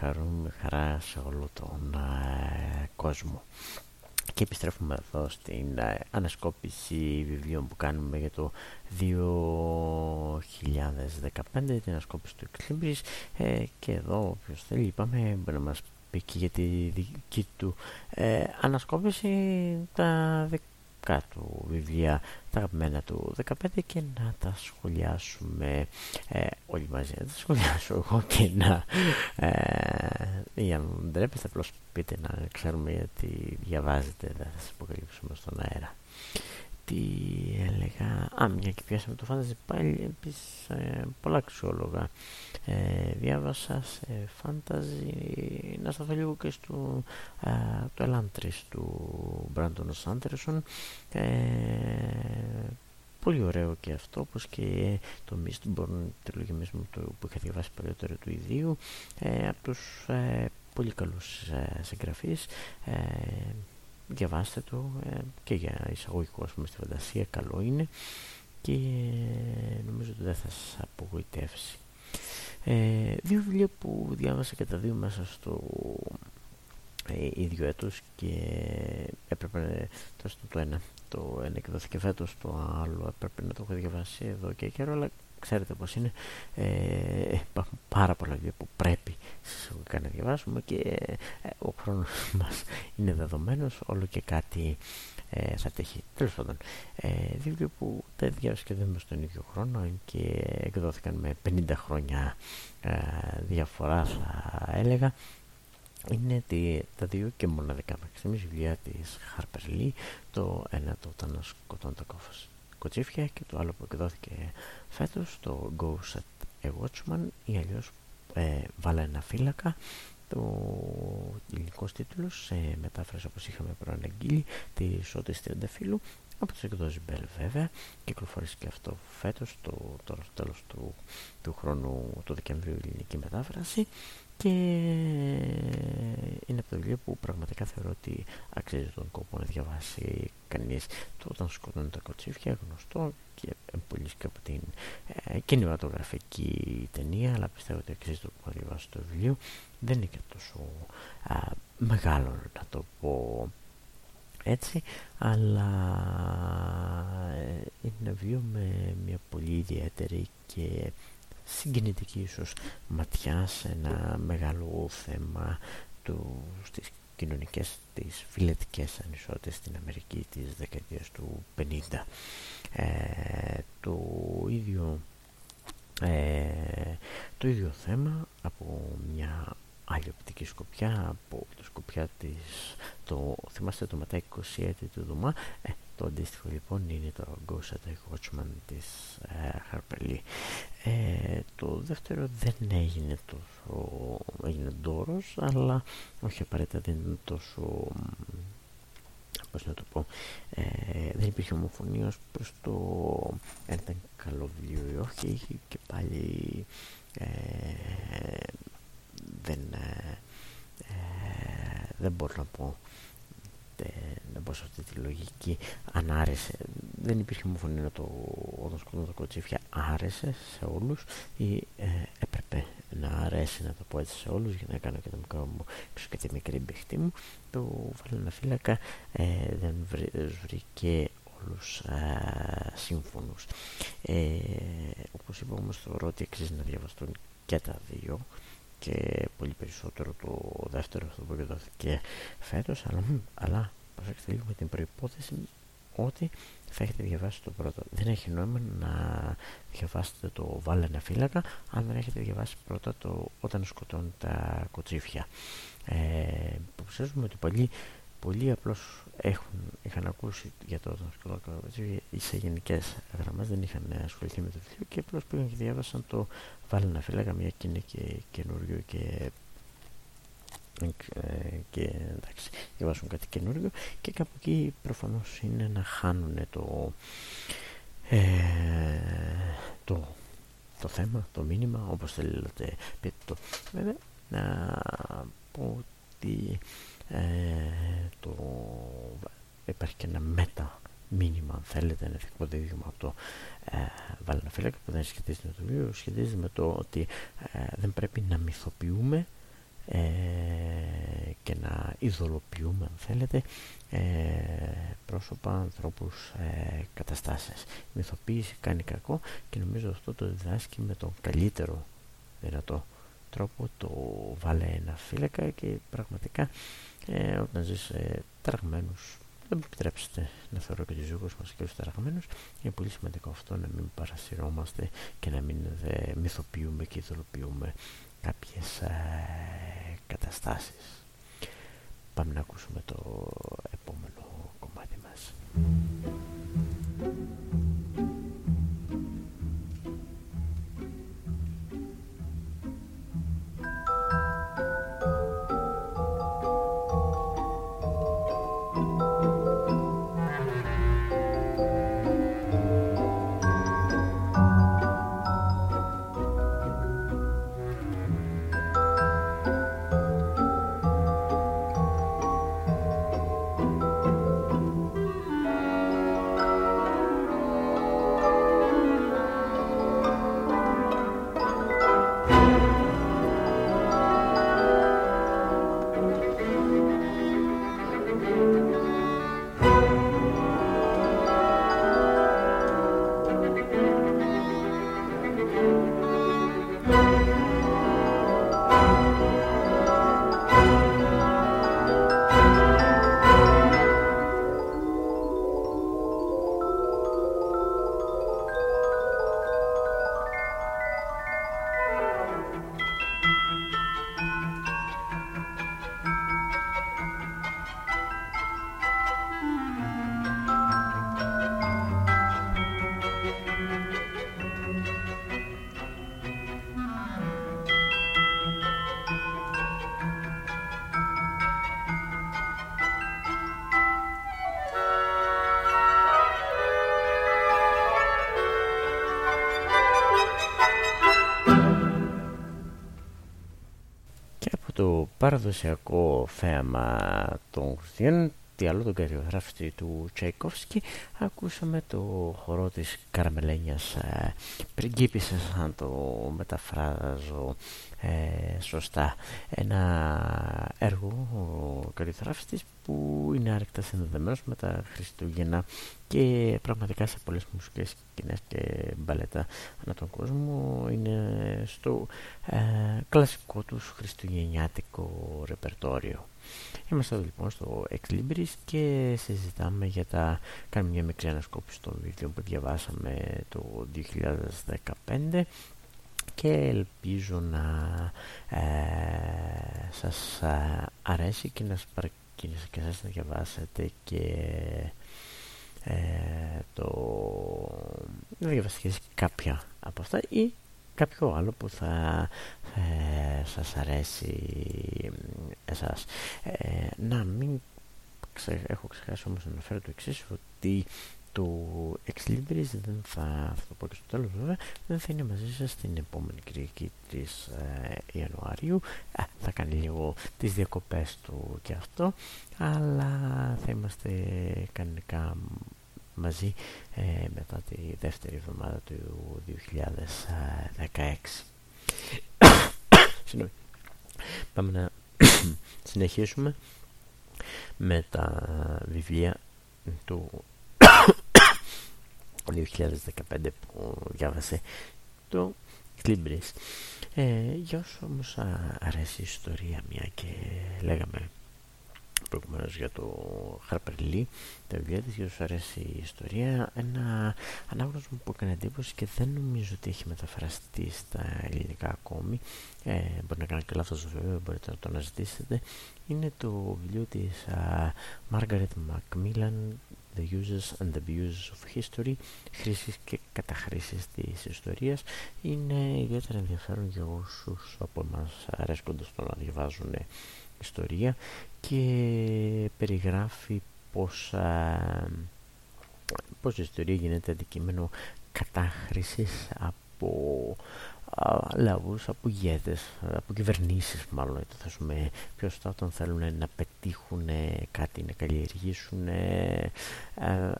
[SPEAKER 1] Χαρούμε χαρά σε όλο τον ε, κόσμο. Και επιστρέφουμε εδώ στην ε, ανασκόπηση βιβλίων που κάνουμε για το 2015, την ανασκόπηση του Eclipse ε, και εδώ όποιος θέλει είπαμε μπορεί να μας πει και για τη δική του ανασκόπηση τα του βιβλία τα αγαπημένα του 15 και να τα σχολιάσουμε. Ε, όλοι μαζί να τα σχολιάσω εγώ και να ε, για να ντρέπεστε απλώς πείτε να ξέρουμε γιατί διαβάζετε δεν θα σας αποκαλύψουμε στον αέρα τι έλεγα. Α μια και πιάσαμε το φάνταζε πάλι επίσης ε, πολλά αξιόλογα. Ε, διάβασα σε φάνταζι να σταθώ λίγο και στο ε, το Elantris του Μπράντον Σάντερσον ε, πολύ ωραίο και αυτό όπως και το Mistborn τριλογία που είχα διαβάσει παλιότερο του ιδίου. Ε, από τους ε, πολύ καλούς ε, συγγραφείς διαβάστε το και για εισαγωγικό ας πούμε στη φαντασία καλό είναι και νομίζω ότι δεν θα σας απογοητεύσει. Ε, δύο βιβλία που διάβασα και τα δύο μέσα στο ε, ίδιο έτος και έπρεπε το, το ένα το ένα εκδόθηκε φέτος το άλλο έπρεπε να το έχω διαβάσει εδώ και καιρό αλλά ξέρετε πως είναι. Ε, υπάρχουν πάρα πολλά βιβλία που πρέπει να διαβάσουμε και ε, ο χρόνος μας είναι δεδομένος όλο και κάτι ε, θα τέχει τέλος πάντων ε, βιβλία που τα διάβασα και δεν στον ίδιο χρόνο και εκδόθηκαν με 50 χρόνια ε, διαφορά θα έλεγα. Είναι τη, τα δύο και μοναδικά μέχρι βιβλία της Harper Lee το ένα το «Όταν να σκοτώνει τα κοτσίφια και το άλλο που εκδόθηκε φέτος το «Go Set a Watchman» ή αλλιώς ε, «Βάλα ένα φύλακα» το ελληνικό τίτλος σε μετάφραση όπως είχαμε προαναγγείλει της Σότης Τριανταφύλου από τις εκδόσεις Μπέλ βέβαια. Κυκλοφορήσει και αυτό φέτος το, το τέλος του, του χρόνου του Δεκεμβρίου ελληνική μετάφραση και είναι από τα βιβλία που πραγματικά θεωρώ ότι αξίζει τον κόπο να διαβάσει κανείς. Το όταν σκοτώνουν τα κοτσίφια γνωστό και πολύ και από την ε, κινηματογραφική ταινία αλλά πιστεύω ότι αξίζει τον κόπο να διαβάσει το βιβλίο. Δεν είναι και τόσο α, μεγάλο να το πω έτσι αλλά ε, είναι ένα βιβλίο με μια πολύ ιδιαίτερη και συγκινητική ίσως ματιά σε ένα μεγάλο θέμα του, στις κοινωνικές, τις φιλετικές ανισότητες στην Αμερική της δεκαετίας του 50. Ε, το ίδιο ε, το ίδιο θέμα από μια άλλη οπτική σκοπιά από τη σκοπιά της το, θυμάστε το μετά 20 έτη του Δουμά ε, το αντίστοιχο λοιπόν είναι το Ghost Attack Watchman της ε, Harper Lee. Ε, το δεύτερο δεν έγινε τόσο, έγινε ντόρος, αλλά όχι απαραίτητα δεν είναι τόσο, πώς να το πω, ε, δεν υπήρχε ομοφωνία ως προς το αν ήταν καλό βιβλίο ή όχι, και πάλι ε, δεν, ε, δεν μπορώ να πω να μπω σε αυτή τη λογική αν άρεσε δεν υπήρχε ομοφωνία να το όταν σκοτώνω το κοτσίφια άρεσε σε όλους ή ε, έπρεπε να αρέσει να το πω έτσι σε όλους για να κάνω και το μικρό μου και τη μικρή μπηχτή μου. Το ένα φύλακα ε, δεν βρήκε όλους ε, σύμφωνους. Ε, όπως είπα όμως θεωρώ ότι αξίζει να διαβαστούν και τα δύο και πολύ περισσότερο το δεύτερο αυτό που εκδόθηκε φέτος αλλά, αλλά προσέξτε λίγο με την προϋπόθεση ότι θα έχετε διαβάσει το πρώτο. Δεν έχει νόημα να διαβάσετε το βάλε ένα φύλακα αν δεν έχετε διαβάσει πρώτα το όταν σκοτώνουν τα κοτσίφια. Ε, ξέρουμε ότι πολλοί, πολλοί απλώς έχουν, είχαν ακούσει για το όταν σκοτώνουν τα κοτσίφια σε γενικές γραμμές, δεν είχαν ασχοληθεί με το βιβλίο και απλώς πήγαν και διάβασαν το βάλε ένα φύλακα μια και είναι και καινούριο και ε, και εντάξει, διαβάσουν κάτι καινούριο και κάπου εκεί προφανώς είναι να χάνουν το, ε, το, το θέμα, το μήνυμα, όπως θέλετε πείτε το. Βέβαια, να πω ότι ε, το, υπάρχει και ένα μετα μήνυμα αν θέλετε ένα ηθικό δίδυμα από το ε, φύλακα που δεν σχετίζεται με το βιβλίο σχετίζεται με το ότι ε, δεν πρέπει να μυθοποιούμε ε, και να ειδωλοποιούμε αν θέλετε ε, πρόσωπα, ανθρώπους, ε, καταστάσεις. Η μυθοποίηση κάνει κακό και νομίζω αυτό το διδάσκει με τον καλύτερο δυνατό τρόπο το βάλε ένα φύλακα και πραγματικά ε, όταν ζεις ε, τραγμένους δεν μου επιτρέψετε να θεωρώ και τους ζούγους μας και τους ταραγμένους είναι πολύ σημαντικό αυτό να μην παρασυρώμαστε και να μην δε, μυθοποιούμε και ειδωλοποιούμε κάποιες ε, καταστάσεις. Πάμε να ακούσουμε το επόμενο κομμάτι μας. Παραδοσιακό θέαμα των Χριστιανών τι άλλο τον καριογράφηση του Τσαϊκόφσκι. Ακούσαμε το χορό της Καραμελένιας ε, πριγκίπισσας αν το μεταφράζω ε, σωστά. Ένα έργο ο καριογράφησης που είναι άρρηκτα συνδεδεμένος με τα Χριστούγεννα και πραγματικά σε πολλές μουσικές σκηνές και μπαλέτα ανά τον κόσμο είναι στο ε, κλασικό τους χριστουγεννιάτικο ρεπερτόριο. Είμαστε εδώ λοιπόν στο Ex Libris και συζητάμε για τα... κάνουμε μια μικρή ανασκόπηση των βιβλίων που διαβάσαμε το 2015 και ελπίζω να ε, σας αρέσει και να σας παρακινήσω και σας να διαβάσετε και ε, το να διαβάσετε κάποια από αυτά ή κάποιο άλλο που θα ε, σας αρέσει εσάς. Ε, να μην ξε, έχω ξεχάσει όμως να αναφέρω το εξής ότι το Ex Libris δεν θα, θα το πω και στο τέλος βέβαια, δεν θα είναι μαζί σας την επόμενη Κυριακή της ε, Ιανουαρίου. θα κάνει λίγο τις διακοπές του και αυτό, αλλά θα είμαστε κανονικά μαζί ε, μετά τη δεύτερη εβδομάδα του 2016. Συγγνώμη. Πάμε να συνεχίσουμε με τα βιβλία του 2015 που διάβασε το Κλίμπρις. Ε, για όσο όμως αρέσει η ιστορία μια και λέγαμε προηγουμένως για το Harper Lee τα βιβλία της για όσους αρέσει η ιστορία ένα ανάγνωσμα που έκανε εντύπωση και δεν νομίζω ότι έχει μεταφραστεί στα ελληνικά ακόμη ε, μπορεί να κάνω και λάθος βέβαια μπορείτε να το αναζητήσετε είναι το βιβλίο της uh, Margaret Macmillan The Uses and Abuses of History χρήσεις και καταχρήσεις της ιστορίας. Είναι ιδιαίτερα ενδιαφέρον για όσους από εμάς αρέσκονται στο να διαβάζουν ιστορία και περιγράφει πως, α, πως η ιστορία γίνεται αντικείμενο κατάχρησης από α, λαούς, από ηγέτες, από κυβερνήσεις μάλλον το θέσουμε πιο σωστά όταν θέλουν να πετύχουν κάτι, να καλλιεργήσουν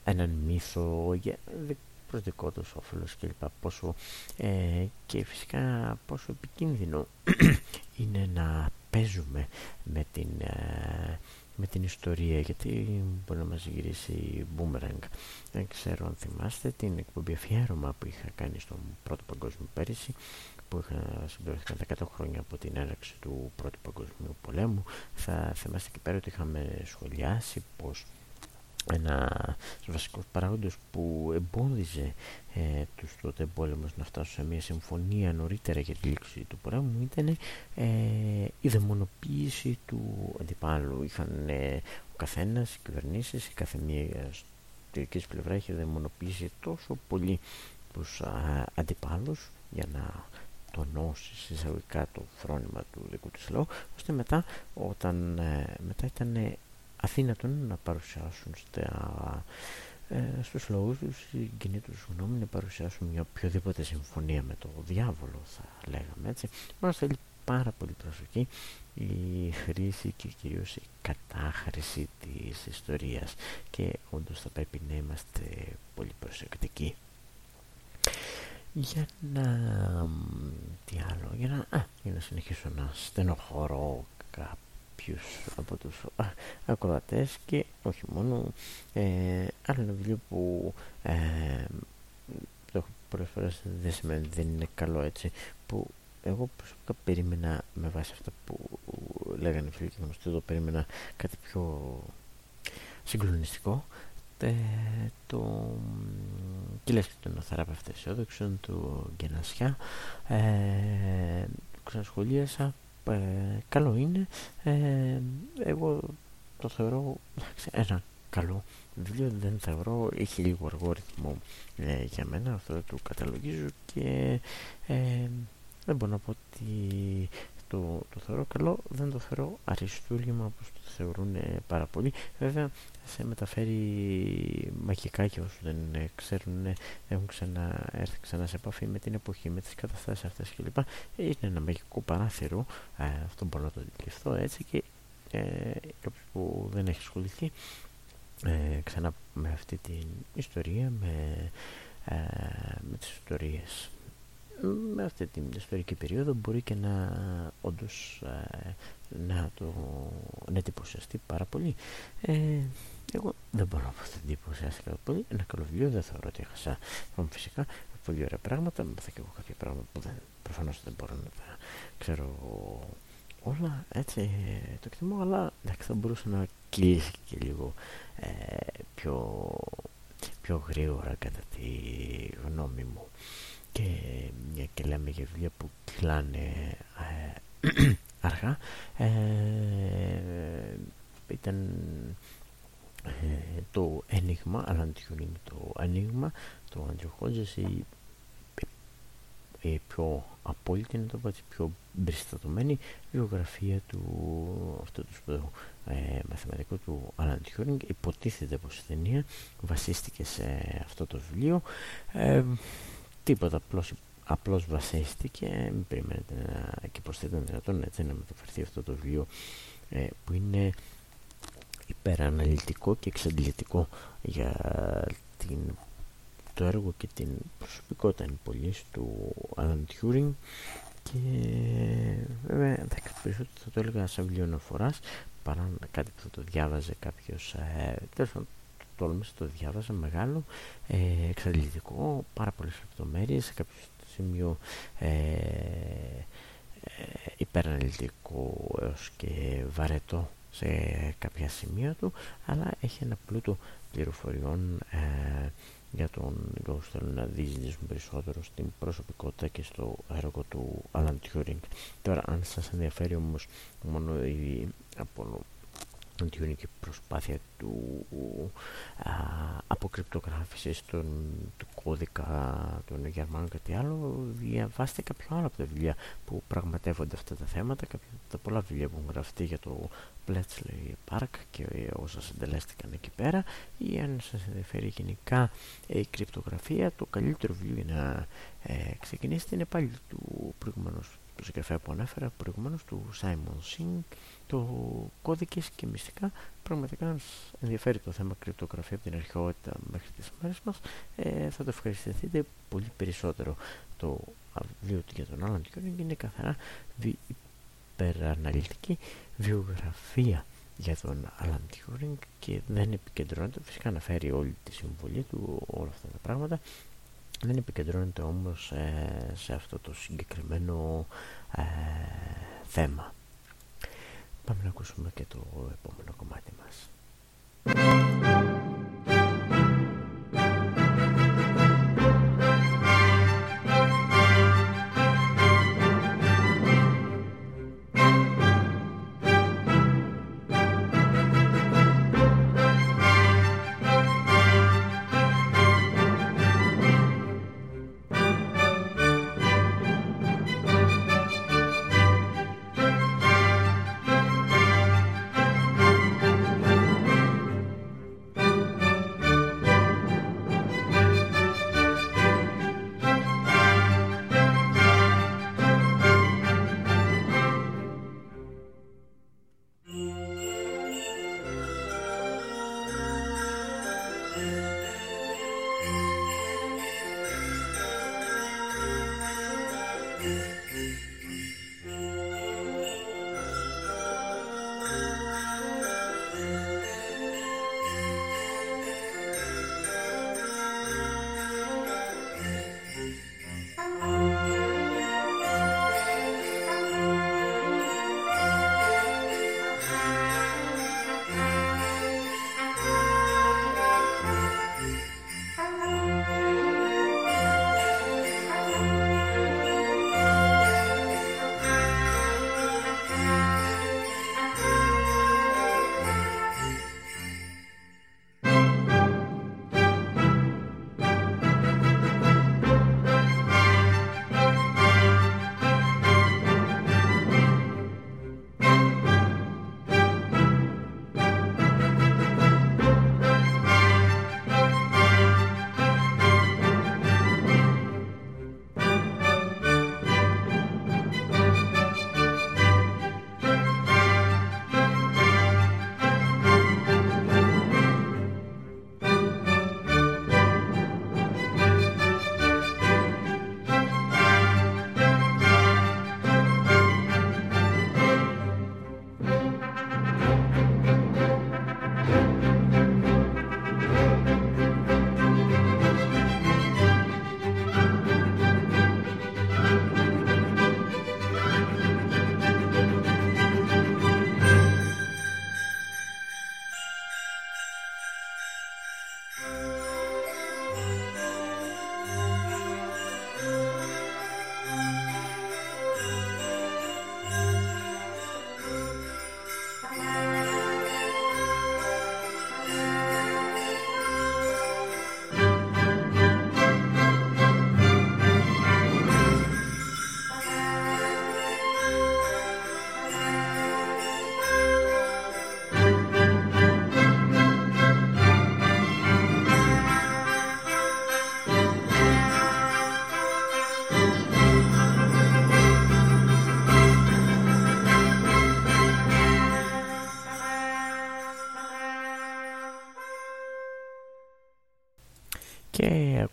[SPEAKER 1] έναν μύθο προς δικό τους όφελος κλπ. Πόσο, ε, και φυσικά πόσο επικίνδυνο είναι να παίζουμε με την, ε, με την ιστορία γιατί μπορεί να μας γυρίσει boomerang. Δεν ξέρω αν θυμάστε την εκπομπή αφιέρωμα που είχα κάνει στον πρώτο παγκόσμιο πέρυσι που είχα συμπληρωθήκαν 100 χρόνια από την έναρξη του πρώτου παγκοσμίου πολέμου. Θα θυμάστε εκεί πέρα ότι είχαμε σχολιάσει πως ένα βασικός παράγοντος που εμπόδιζε ε, τους τότε πόλεμους να φτάσουν σε μια συμφωνία νωρίτερα για τη λήξη του πολέμου ήταν ε, η δαιμονοποίηση του αντιπάλου. Είχαν ε, ο καθένας, οι κυβερνήσεις, η κάθε μία στη πλευρά είχε δαιμονοποίησει τόσο πολύ τους α, αντιπάλους για να τονώσει εισαγωγικά το φρόνημα του δικού του λαού ώστε μετά όταν ε, μετά ήταν αθήνατον να παρουσιάσουν στα, ε, στους λαούς τους η κοινή τους γνώμη να παρουσιάσουν μια οποιοδήποτε συμφωνία με το διάβολο θα λέγαμε έτσι. Μας θέλει πάρα πολύ προσοχή η χρήση και κυρίως η κατάχρηση της ιστορίας και όντως θα πρέπει να είμαστε πολύ προσεκτικοί. Για να τι άλλο για να, α, για να συνεχίσω να στενοχωρώ κάπου κάποιους από τους ακροατές και όχι μόνο ε, άλλο ένα βιβλίο που ε, το έχω πολλές φορές δεν σημαίνει δεν είναι καλό έτσι που εγώ προσωπικά περίμενα με βάση αυτά που λέγανε οι φίλοι και γνωστοί εδώ περίμενα κάτι πιο συγκλονιστικό. Ε, το και τον Οθαράπευτα αισιόδοξο του Γκενασιά ε, το ξανασχολίασα ε, καλό είναι. Ε, εγώ το θεωρώ ένα καλό βιβλίο. Δεν θεωρώ έχει λίγο αργό ρυθμό ε, για μένα. Αυτό το καταλογίζω και ε, δεν μπορώ να πω ότι το, το θεωρώ καλό, δεν το θεωρώ αριστούργημα όπως το θεωρούν πάρα πολύ. Βέβαια σε μεταφέρει μαγικά και όσοι δεν ξέρουν, έχουν ξαναέρθει ξανά σε επαφή με την εποχή, με τις καταστάσεις αυτές κλπ. Είναι ένα μαγικό παράθυρο, ε, αυτό μπορώ να το αντιληφθώ έτσι και ε, κάποιος που δεν έχει ασχοληθεί ε, ξανά με αυτή την ιστορία, με, ε, με τις ιστορίες με αυτή την ιστορική περίοδο μπορεί και να όντως ε, να το να εντυπωσιαστεί πάρα πολύ. Ε, εγώ δεν μπορώ να πω ότι εντυπωσιάστηκα πολύ. Ένα καλό βιβλίο δεν θεωρώ ότι έχασα φυσικά πολύ ωραία πράγματα. Μάθα και εγώ κάποια πράγματα που δεν, προφανώς δεν μπορώ να τα ξέρω όλα έτσι το εκτιμώ αλλά εντάξει, θα μπορούσε να κλείσει και λίγο ε, πιο, πιο γρήγορα κατά τη γνώμη μου και μια και λέμε για βιβλία που κυλάνε ε, αργά ε, ήταν ε, το ένιγμα Alan Turing το ένιγμα το Andrew η, η πιο απόλυτη είναι το πω πιο μπριστατωμένη βιογραφία του αυτού του σπουδαίου ε, μαθηματικού του Alan Turing. Υποτίθεται πως η ταινία βασίστηκε σε αυτό το βιβλίο. Ε, τίποτα απλώς, απλώς βασίστηκε μην περιμένετε να, και πως θα ήταν δυνατόν έτσι, να μεταφερθεί αυτό το βιβλίο ε, που είναι υπεραναλυτικό και εξαντλητικό για την, το έργο και την προσωπικότητα πολύ του Alan Turing. Και βέβαια θα, θα το έλεγα σαν βιβλίο αναφοράς παρά κάτι που θα το διάβαζε κάποιος ε, τέλος τόλμησε, το διάβαζα μεγάλο, ε, εξαντλητικό, πάρα πολλές λεπτομέρειες, σε κάποιο σημείο ε, ε, υπεραναλυτικό έως και βαρετό σε κάποια σημεία του, αλλά έχει ένα πλούτο πληροφοριών ε, για τον λόγο θέλω να διεισδύσουν περισσότερο στην προσωπικότητα και στο έργο του Alan Turing. Τώρα, αν σας ενδιαφέρει όμως μόνο η από είναι και προσπάθεια του α, αποκρυπτογράφησης του κώδικα των Γερμανών και τι άλλο. Διαβάστε κάποιο άλλο από τα βιβλία που πραγματεύονται αυτά τα θέματα. Κάποια τα πολλά βιβλία που έχουν γραφτεί για το Bletchley Park και όσα συντελέστηκαν εκεί πέρα. Ή αν σας ενδιαφέρει γενικά η κρυπτογραφία το καλύτερο βιβλίο για να ε, ξεκινήσετε είναι πάλι του προηγούμενου του συγγραφέα που ανέφερα προηγουμένως του Simon Singh το κώδικες και μυστικά. Πραγματικά αν ενδιαφέρει το θέμα κρυπτογραφία από την αρχαιότητα μέχρι τις μέρες μας ε, θα το ευχαριστηθείτε πολύ περισσότερο. Το βιβλίο του για τον Alan Turing είναι καθαρά υπεραναλυτική βιογραφία για τον Alan Turing και δεν επικεντρώνεται φυσικά αναφέρει όλη τη συμβολή του όλα αυτά τα πράγματα. Δεν επικεντρώνεται όμως ε, σε αυτό το συγκεκριμένο ε, θέμα Πάμε να ακούσουμε και το επόμενο κομμάτι μας.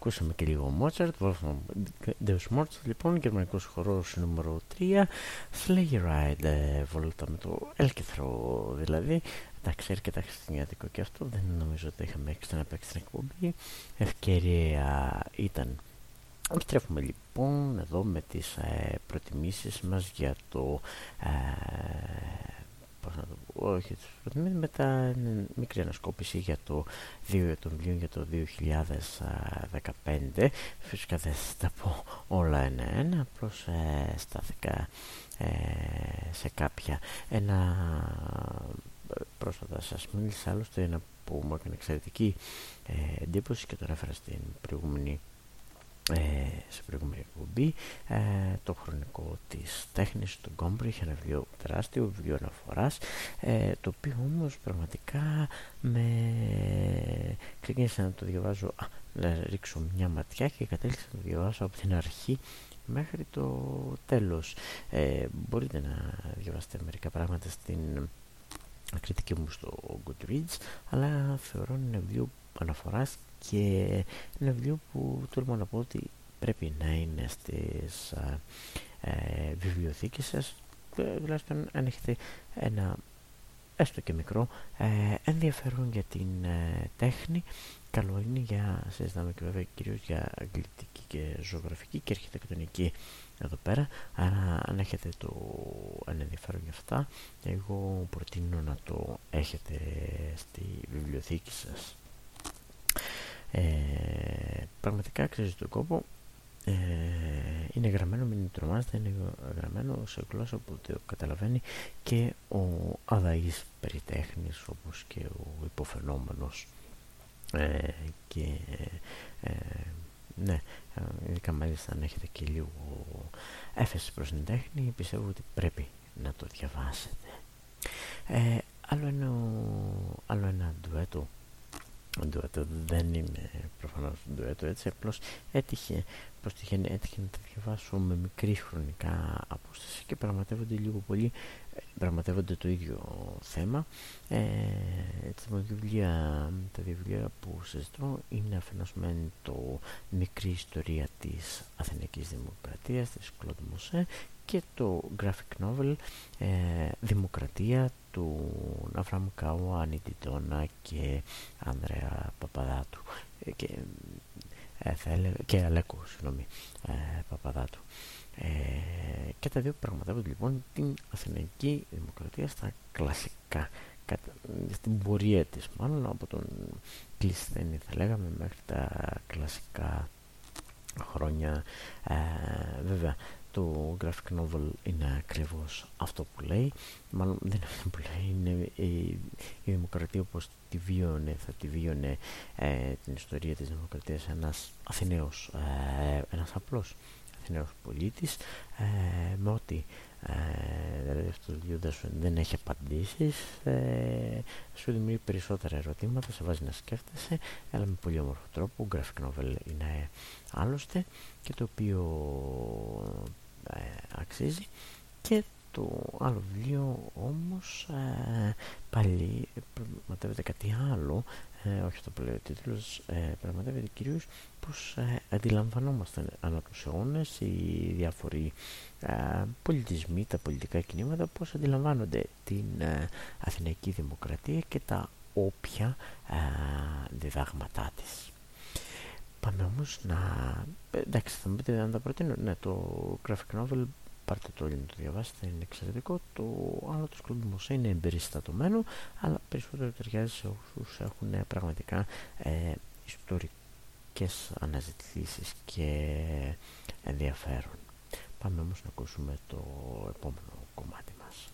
[SPEAKER 1] Ακούσαμε και λίγο Mozart, Wolfgang Deus Mozart, λοιπόν, γερμανικός χορός νούμερο 3, Slayer Ride, ε, βολούτα με το έλκυθρο δηλαδή, εντάξει αρκετά χριστιανιάτικο και αυτό, δεν νομίζω ότι είχαμε ξαναπαίξει την εκπομπή, ευκαιρία ήταν. Επιστρέφουμε λοιπόν εδώ με τις ε, προτιμήσεις μας για το ε, πώς να το πω, όχι, με τα μικρή ανασκόπηση για το 2 των βιβλίων για το 2015. Φυσικά δεν θα τα πω όλα ένα-ένα, απλώς ε, στάθηκα ε, σε κάποια. Ένα πρόσφατα σας μίλησα άλλωστε ένα που μου έκανε εξαιρετική ε, εντύπωση και το έφερα στην προηγούμενη ε, σε προηγούμενη εκπομπή ε, το χρονικό της τέχνης του Γκόμπρι είχε ένα βιβλίο τεράστιο βιβλίο αναφοράς ε, το οποίο όμως πραγματικά με ξεκίνησα να το διαβάζω α, να ρίξω μια ματιά και κατέληξα να το διαβάσω από την αρχή μέχρι το τέλος. Ε, μπορείτε να διαβάσετε μερικά πράγματα στην κριτική μου στο Goodreads αλλά θεωρώ ένα βιβλίο αναφοράς και ένα βιβλίο που τολμώ να πω ότι πρέπει να είναι στις ε, βιβλιοθήκες σας. Τουλάχιστον αν έχετε ένα έστω και μικρό ε, ενδιαφέρον για την ε, τέχνη. Καλό είναι για συζητάμε και βέβαια κυρίως για αγγλική και ζωγραφική και αρχιτεκτονική εδώ πέρα. Άρα αν έχετε το ενδιαφέρον για αυτά εγώ προτείνω να το έχετε στη βιβλιοθήκη σας ε, πραγματικά αξίζει τον κόπο. Ε, είναι γραμμένο, μην τρομάζετε, είναι γραμμένο σε γλώσσα που το καταλαβαίνει και ο αδαής περιτέχνης όπως και ο υποφαινόμενος. Ε, και ε, ναι, ειδικά μάλιστα αν έχετε και λίγο έφεση προς την τέχνη πιστεύω ότι πρέπει να το διαβάσετε. Ε, άλλο, ένα, άλλο ένα ντουέτο ντουέτο δεν είμαι προφανώς ντουέτο έτσι απλώς έτυχε πως τυχαίνει, έτυχε να τα διαβάσω με μικρή χρονικά απόσταση και πραγματεύονται λίγο πολύ ε, πραγματεύονται το ίδιο θέμα. Ε, έτσι, τα, βιβλία, τα βιβλία που συζητώ είναι αφενός με το μικρή ιστορία της Αθηναϊκής Δημοκρατίας της Κλοντ Μωσέ και το graphic novel ε, Δημοκρατία του Ναυραμ Κάουα, Ανιτιτώνα και Ανδρέα Παπαδάτου ε, και, ε, θα έλεγα, και Αλέκο, συγγνώμη, ε, Παπαδάτου. Ε, και τα δύο πραγματεύονται λοιπόν την Αθηναϊκή Δημοκρατία στα κλασικά στην πορεία της μάλλον από τον Κλεισθένη θα λέγαμε μέχρι τα κλασικά χρόνια ε, βέβαια το graphic novel είναι ακριβώς αυτό που λέει. Μάλλον δεν είναι αυτό που λέει είναι η, η δημοκρατία όπως τη βίωνε θα τη βίωνε ε, την ιστορία της δημοκρατίας ένας Αθηναίος ε, ένας απλός Αθηναίος πολίτης ε, με ό,τι ε, δηλαδή αυτός το βιβλίο δεν έχει απαντήσεις ε, σου δημιουργεί περισσότερα ερωτήματα σε βάζει να σκέφτεσαι αλλά με πολύ όμορφο τρόπο. Graphic novel είναι άλλωστε και το οποίο ε, αξίζει. Και το άλλο βιβλίο όμως ε, πάλι πραγματεύεται κάτι άλλο ε, όχι το που λέει ο τίτλος ε, πραγματεύεται κυρίως πως ε, αντιλαμβανόμαστε ανά τους αιώνες οι διάφοροι ε, πολιτισμοί, τα πολιτικά κινήματα πως αντιλαμβάνονται την Αθηναϊκή Δημοκρατία και τα όποια διδάγματά της πάμε όμως να... εντάξει θα μου πείτε αν τα προτείνω. Ναι το graphic novel πάρτε το όλοι να το διαβάσετε είναι εξαιρετικό. Το άλλο το σκολμός είναι εμπεριστατωμένο αλλά περισσότερο ταιριάζει σε όσους έχουν πραγματικά ε, ιστορικές αναζητήσεις και ενδιαφέρον. Πάμε όμως να ακούσουμε το επόμενο κομμάτι μας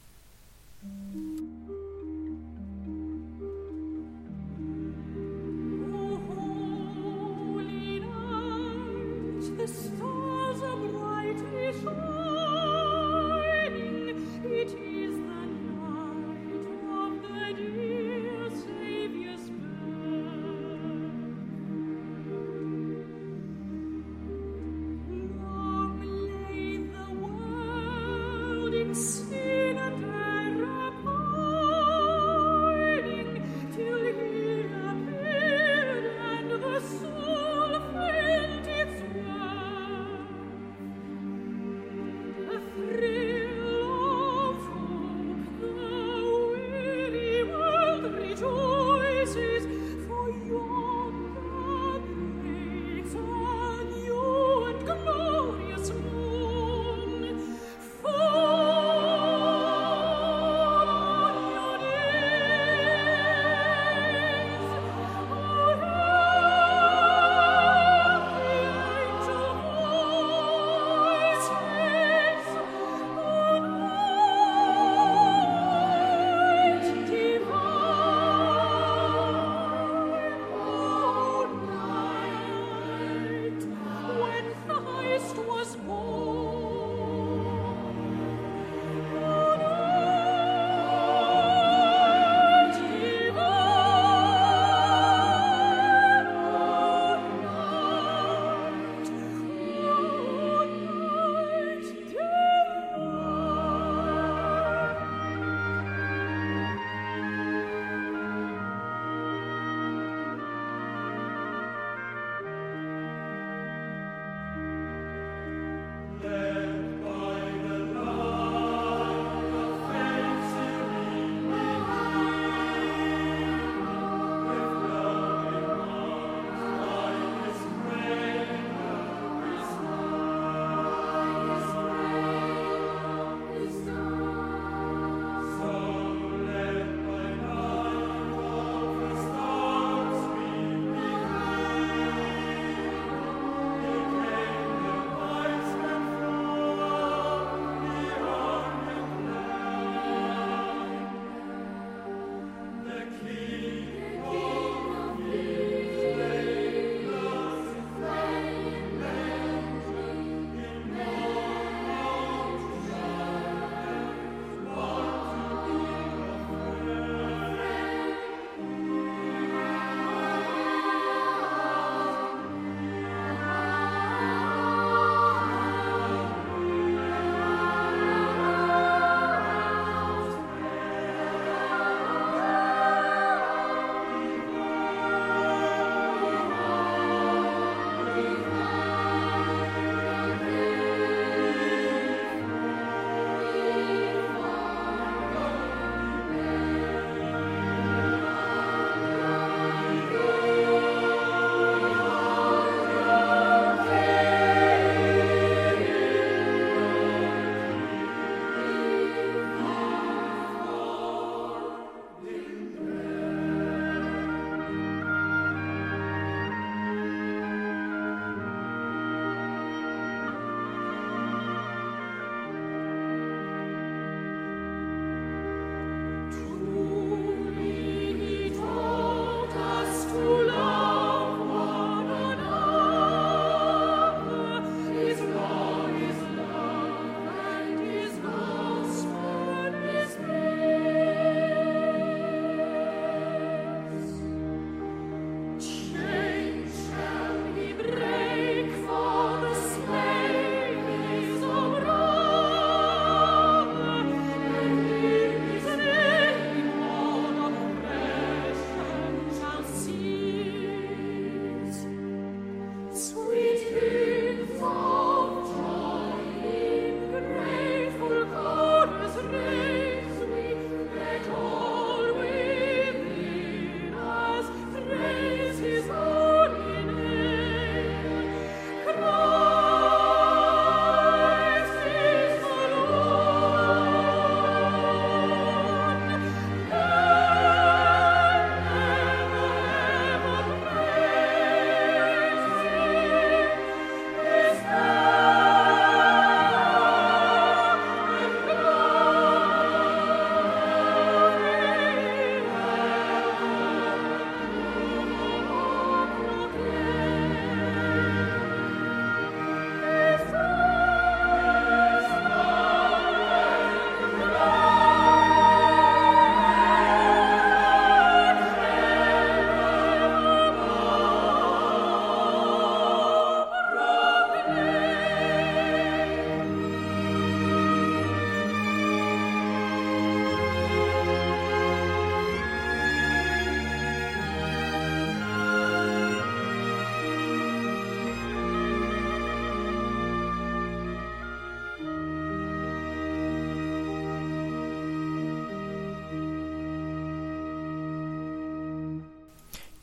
[SPEAKER 4] Just stop.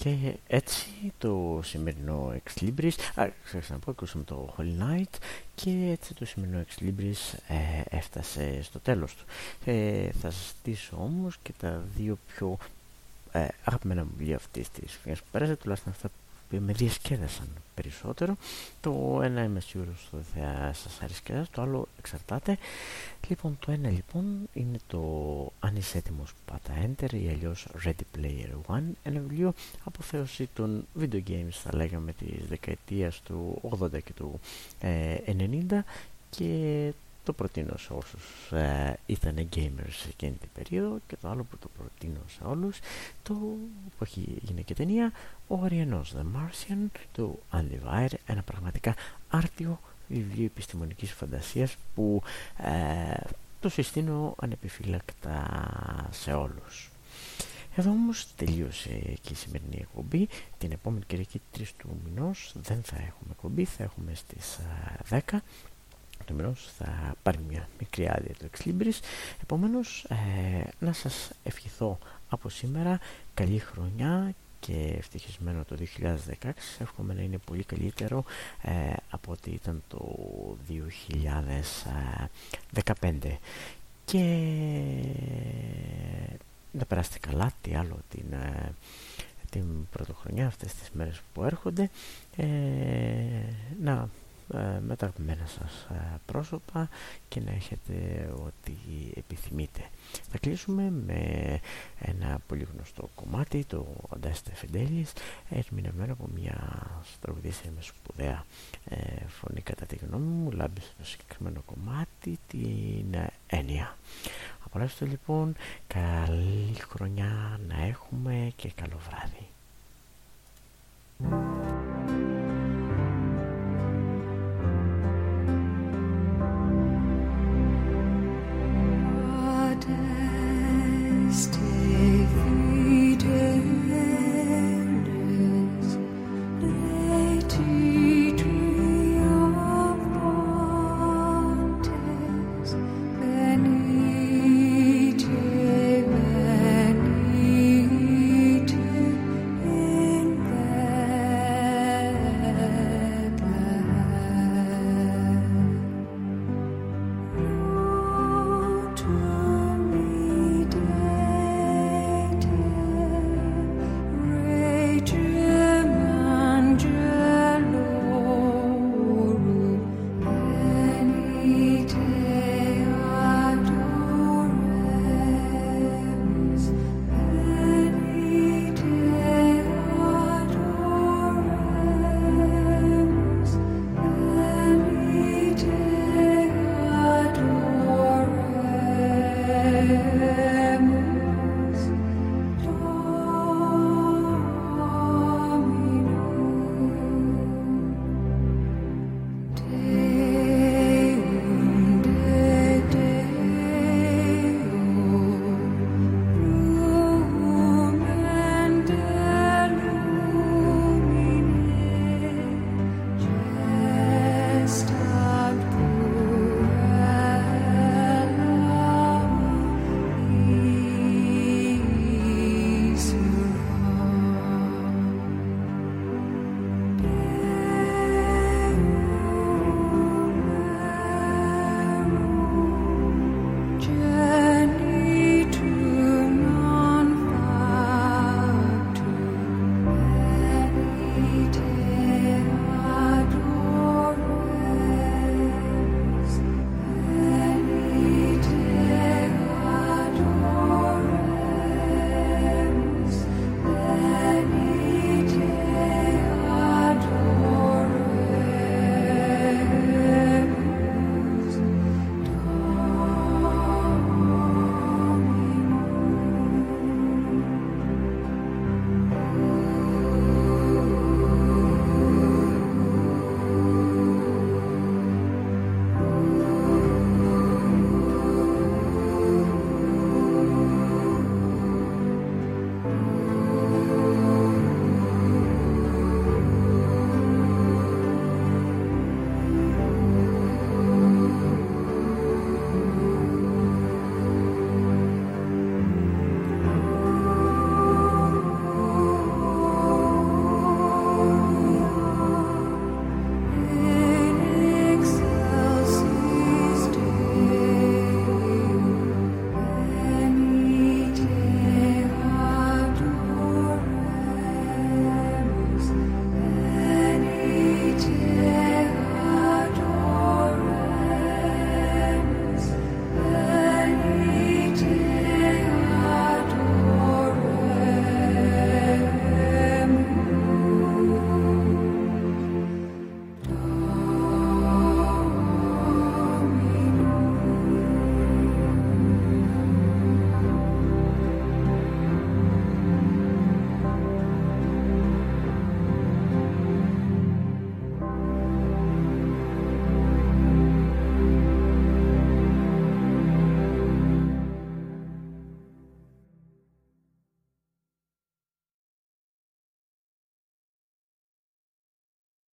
[SPEAKER 1] Και έτσι το σημερινό Ex Libris, α, να πω, ακούσαμε το Holy Night και έτσι το σημερινό Ex Libris ε, έφτασε στο τέλος του. Ε, θα σας στήσω όμως και τα δύο πιο ε, αγαπημένα βιβλία αυτής της χρονιάς που πέρασε, τουλάχιστον αυτά που με διασκέδασαν περισσότερο. Το ένα είμαι σίγουρος ότι θα σας αρέσει το άλλο εξαρτάται. Λοιπόν, το ένα λοιπόν είναι το αν είσαι έτοιμος πάτα Enter ή αλλιώς Ready Player One, ένα βιβλίο αποθέωση των video games θα λέγαμε της δεκαετίας του 80 και του ε, 90 και το προτείνω σε όσους ε, ήταν gamers σε εκείνη την περίοδο και το άλλο που το προτείνω σε όλους το που έχει γίνει και ταινία ο Αριανός The Martian του Andy Weir ένα πραγματικά άρτιο βιβλίο επιστημονικής φαντασίας που ε, το συστήνω ανεπιφύλακτα σε όλους. Εδώ όμως τελείωσε και η σημερινή εκπομπή. Την επόμενη Κυριακή 3 του μηνός δεν θα έχουμε εκπομπή, θα έχουμε στις 10 ε, θα πάρει μια μικρή άδεια το Ex Libris. Επομένως, ε, να σας ευχηθώ από σήμερα καλή χρονιά και ευτυχισμένο το 2016 εύχομαι να είναι πολύ καλύτερο ε, από ό,τι ήταν το 2015 και να περάσετε καλά τι άλλο την, ε, την πρωτοχρονιά αυτές τις μέρες που έρχονται. Ε, να ε, με τα αγαπημένα σας ε, πρόσωπα και να έχετε ό,τι επιθυμείτε. Θα κλείσουμε με ένα πολύ γνωστό κομμάτι, το Αντάστε Φεντέλης, ερμηνευμένο από μια τραγουδίστρια με σπουδαία ε, φωνή κατά τη γνώμη μου, λάμπησε το συγκεκριμένο κομμάτι, την έννοια. Απολαύστε λοιπόν, καλή χρονιά να έχουμε και καλό βράδυ.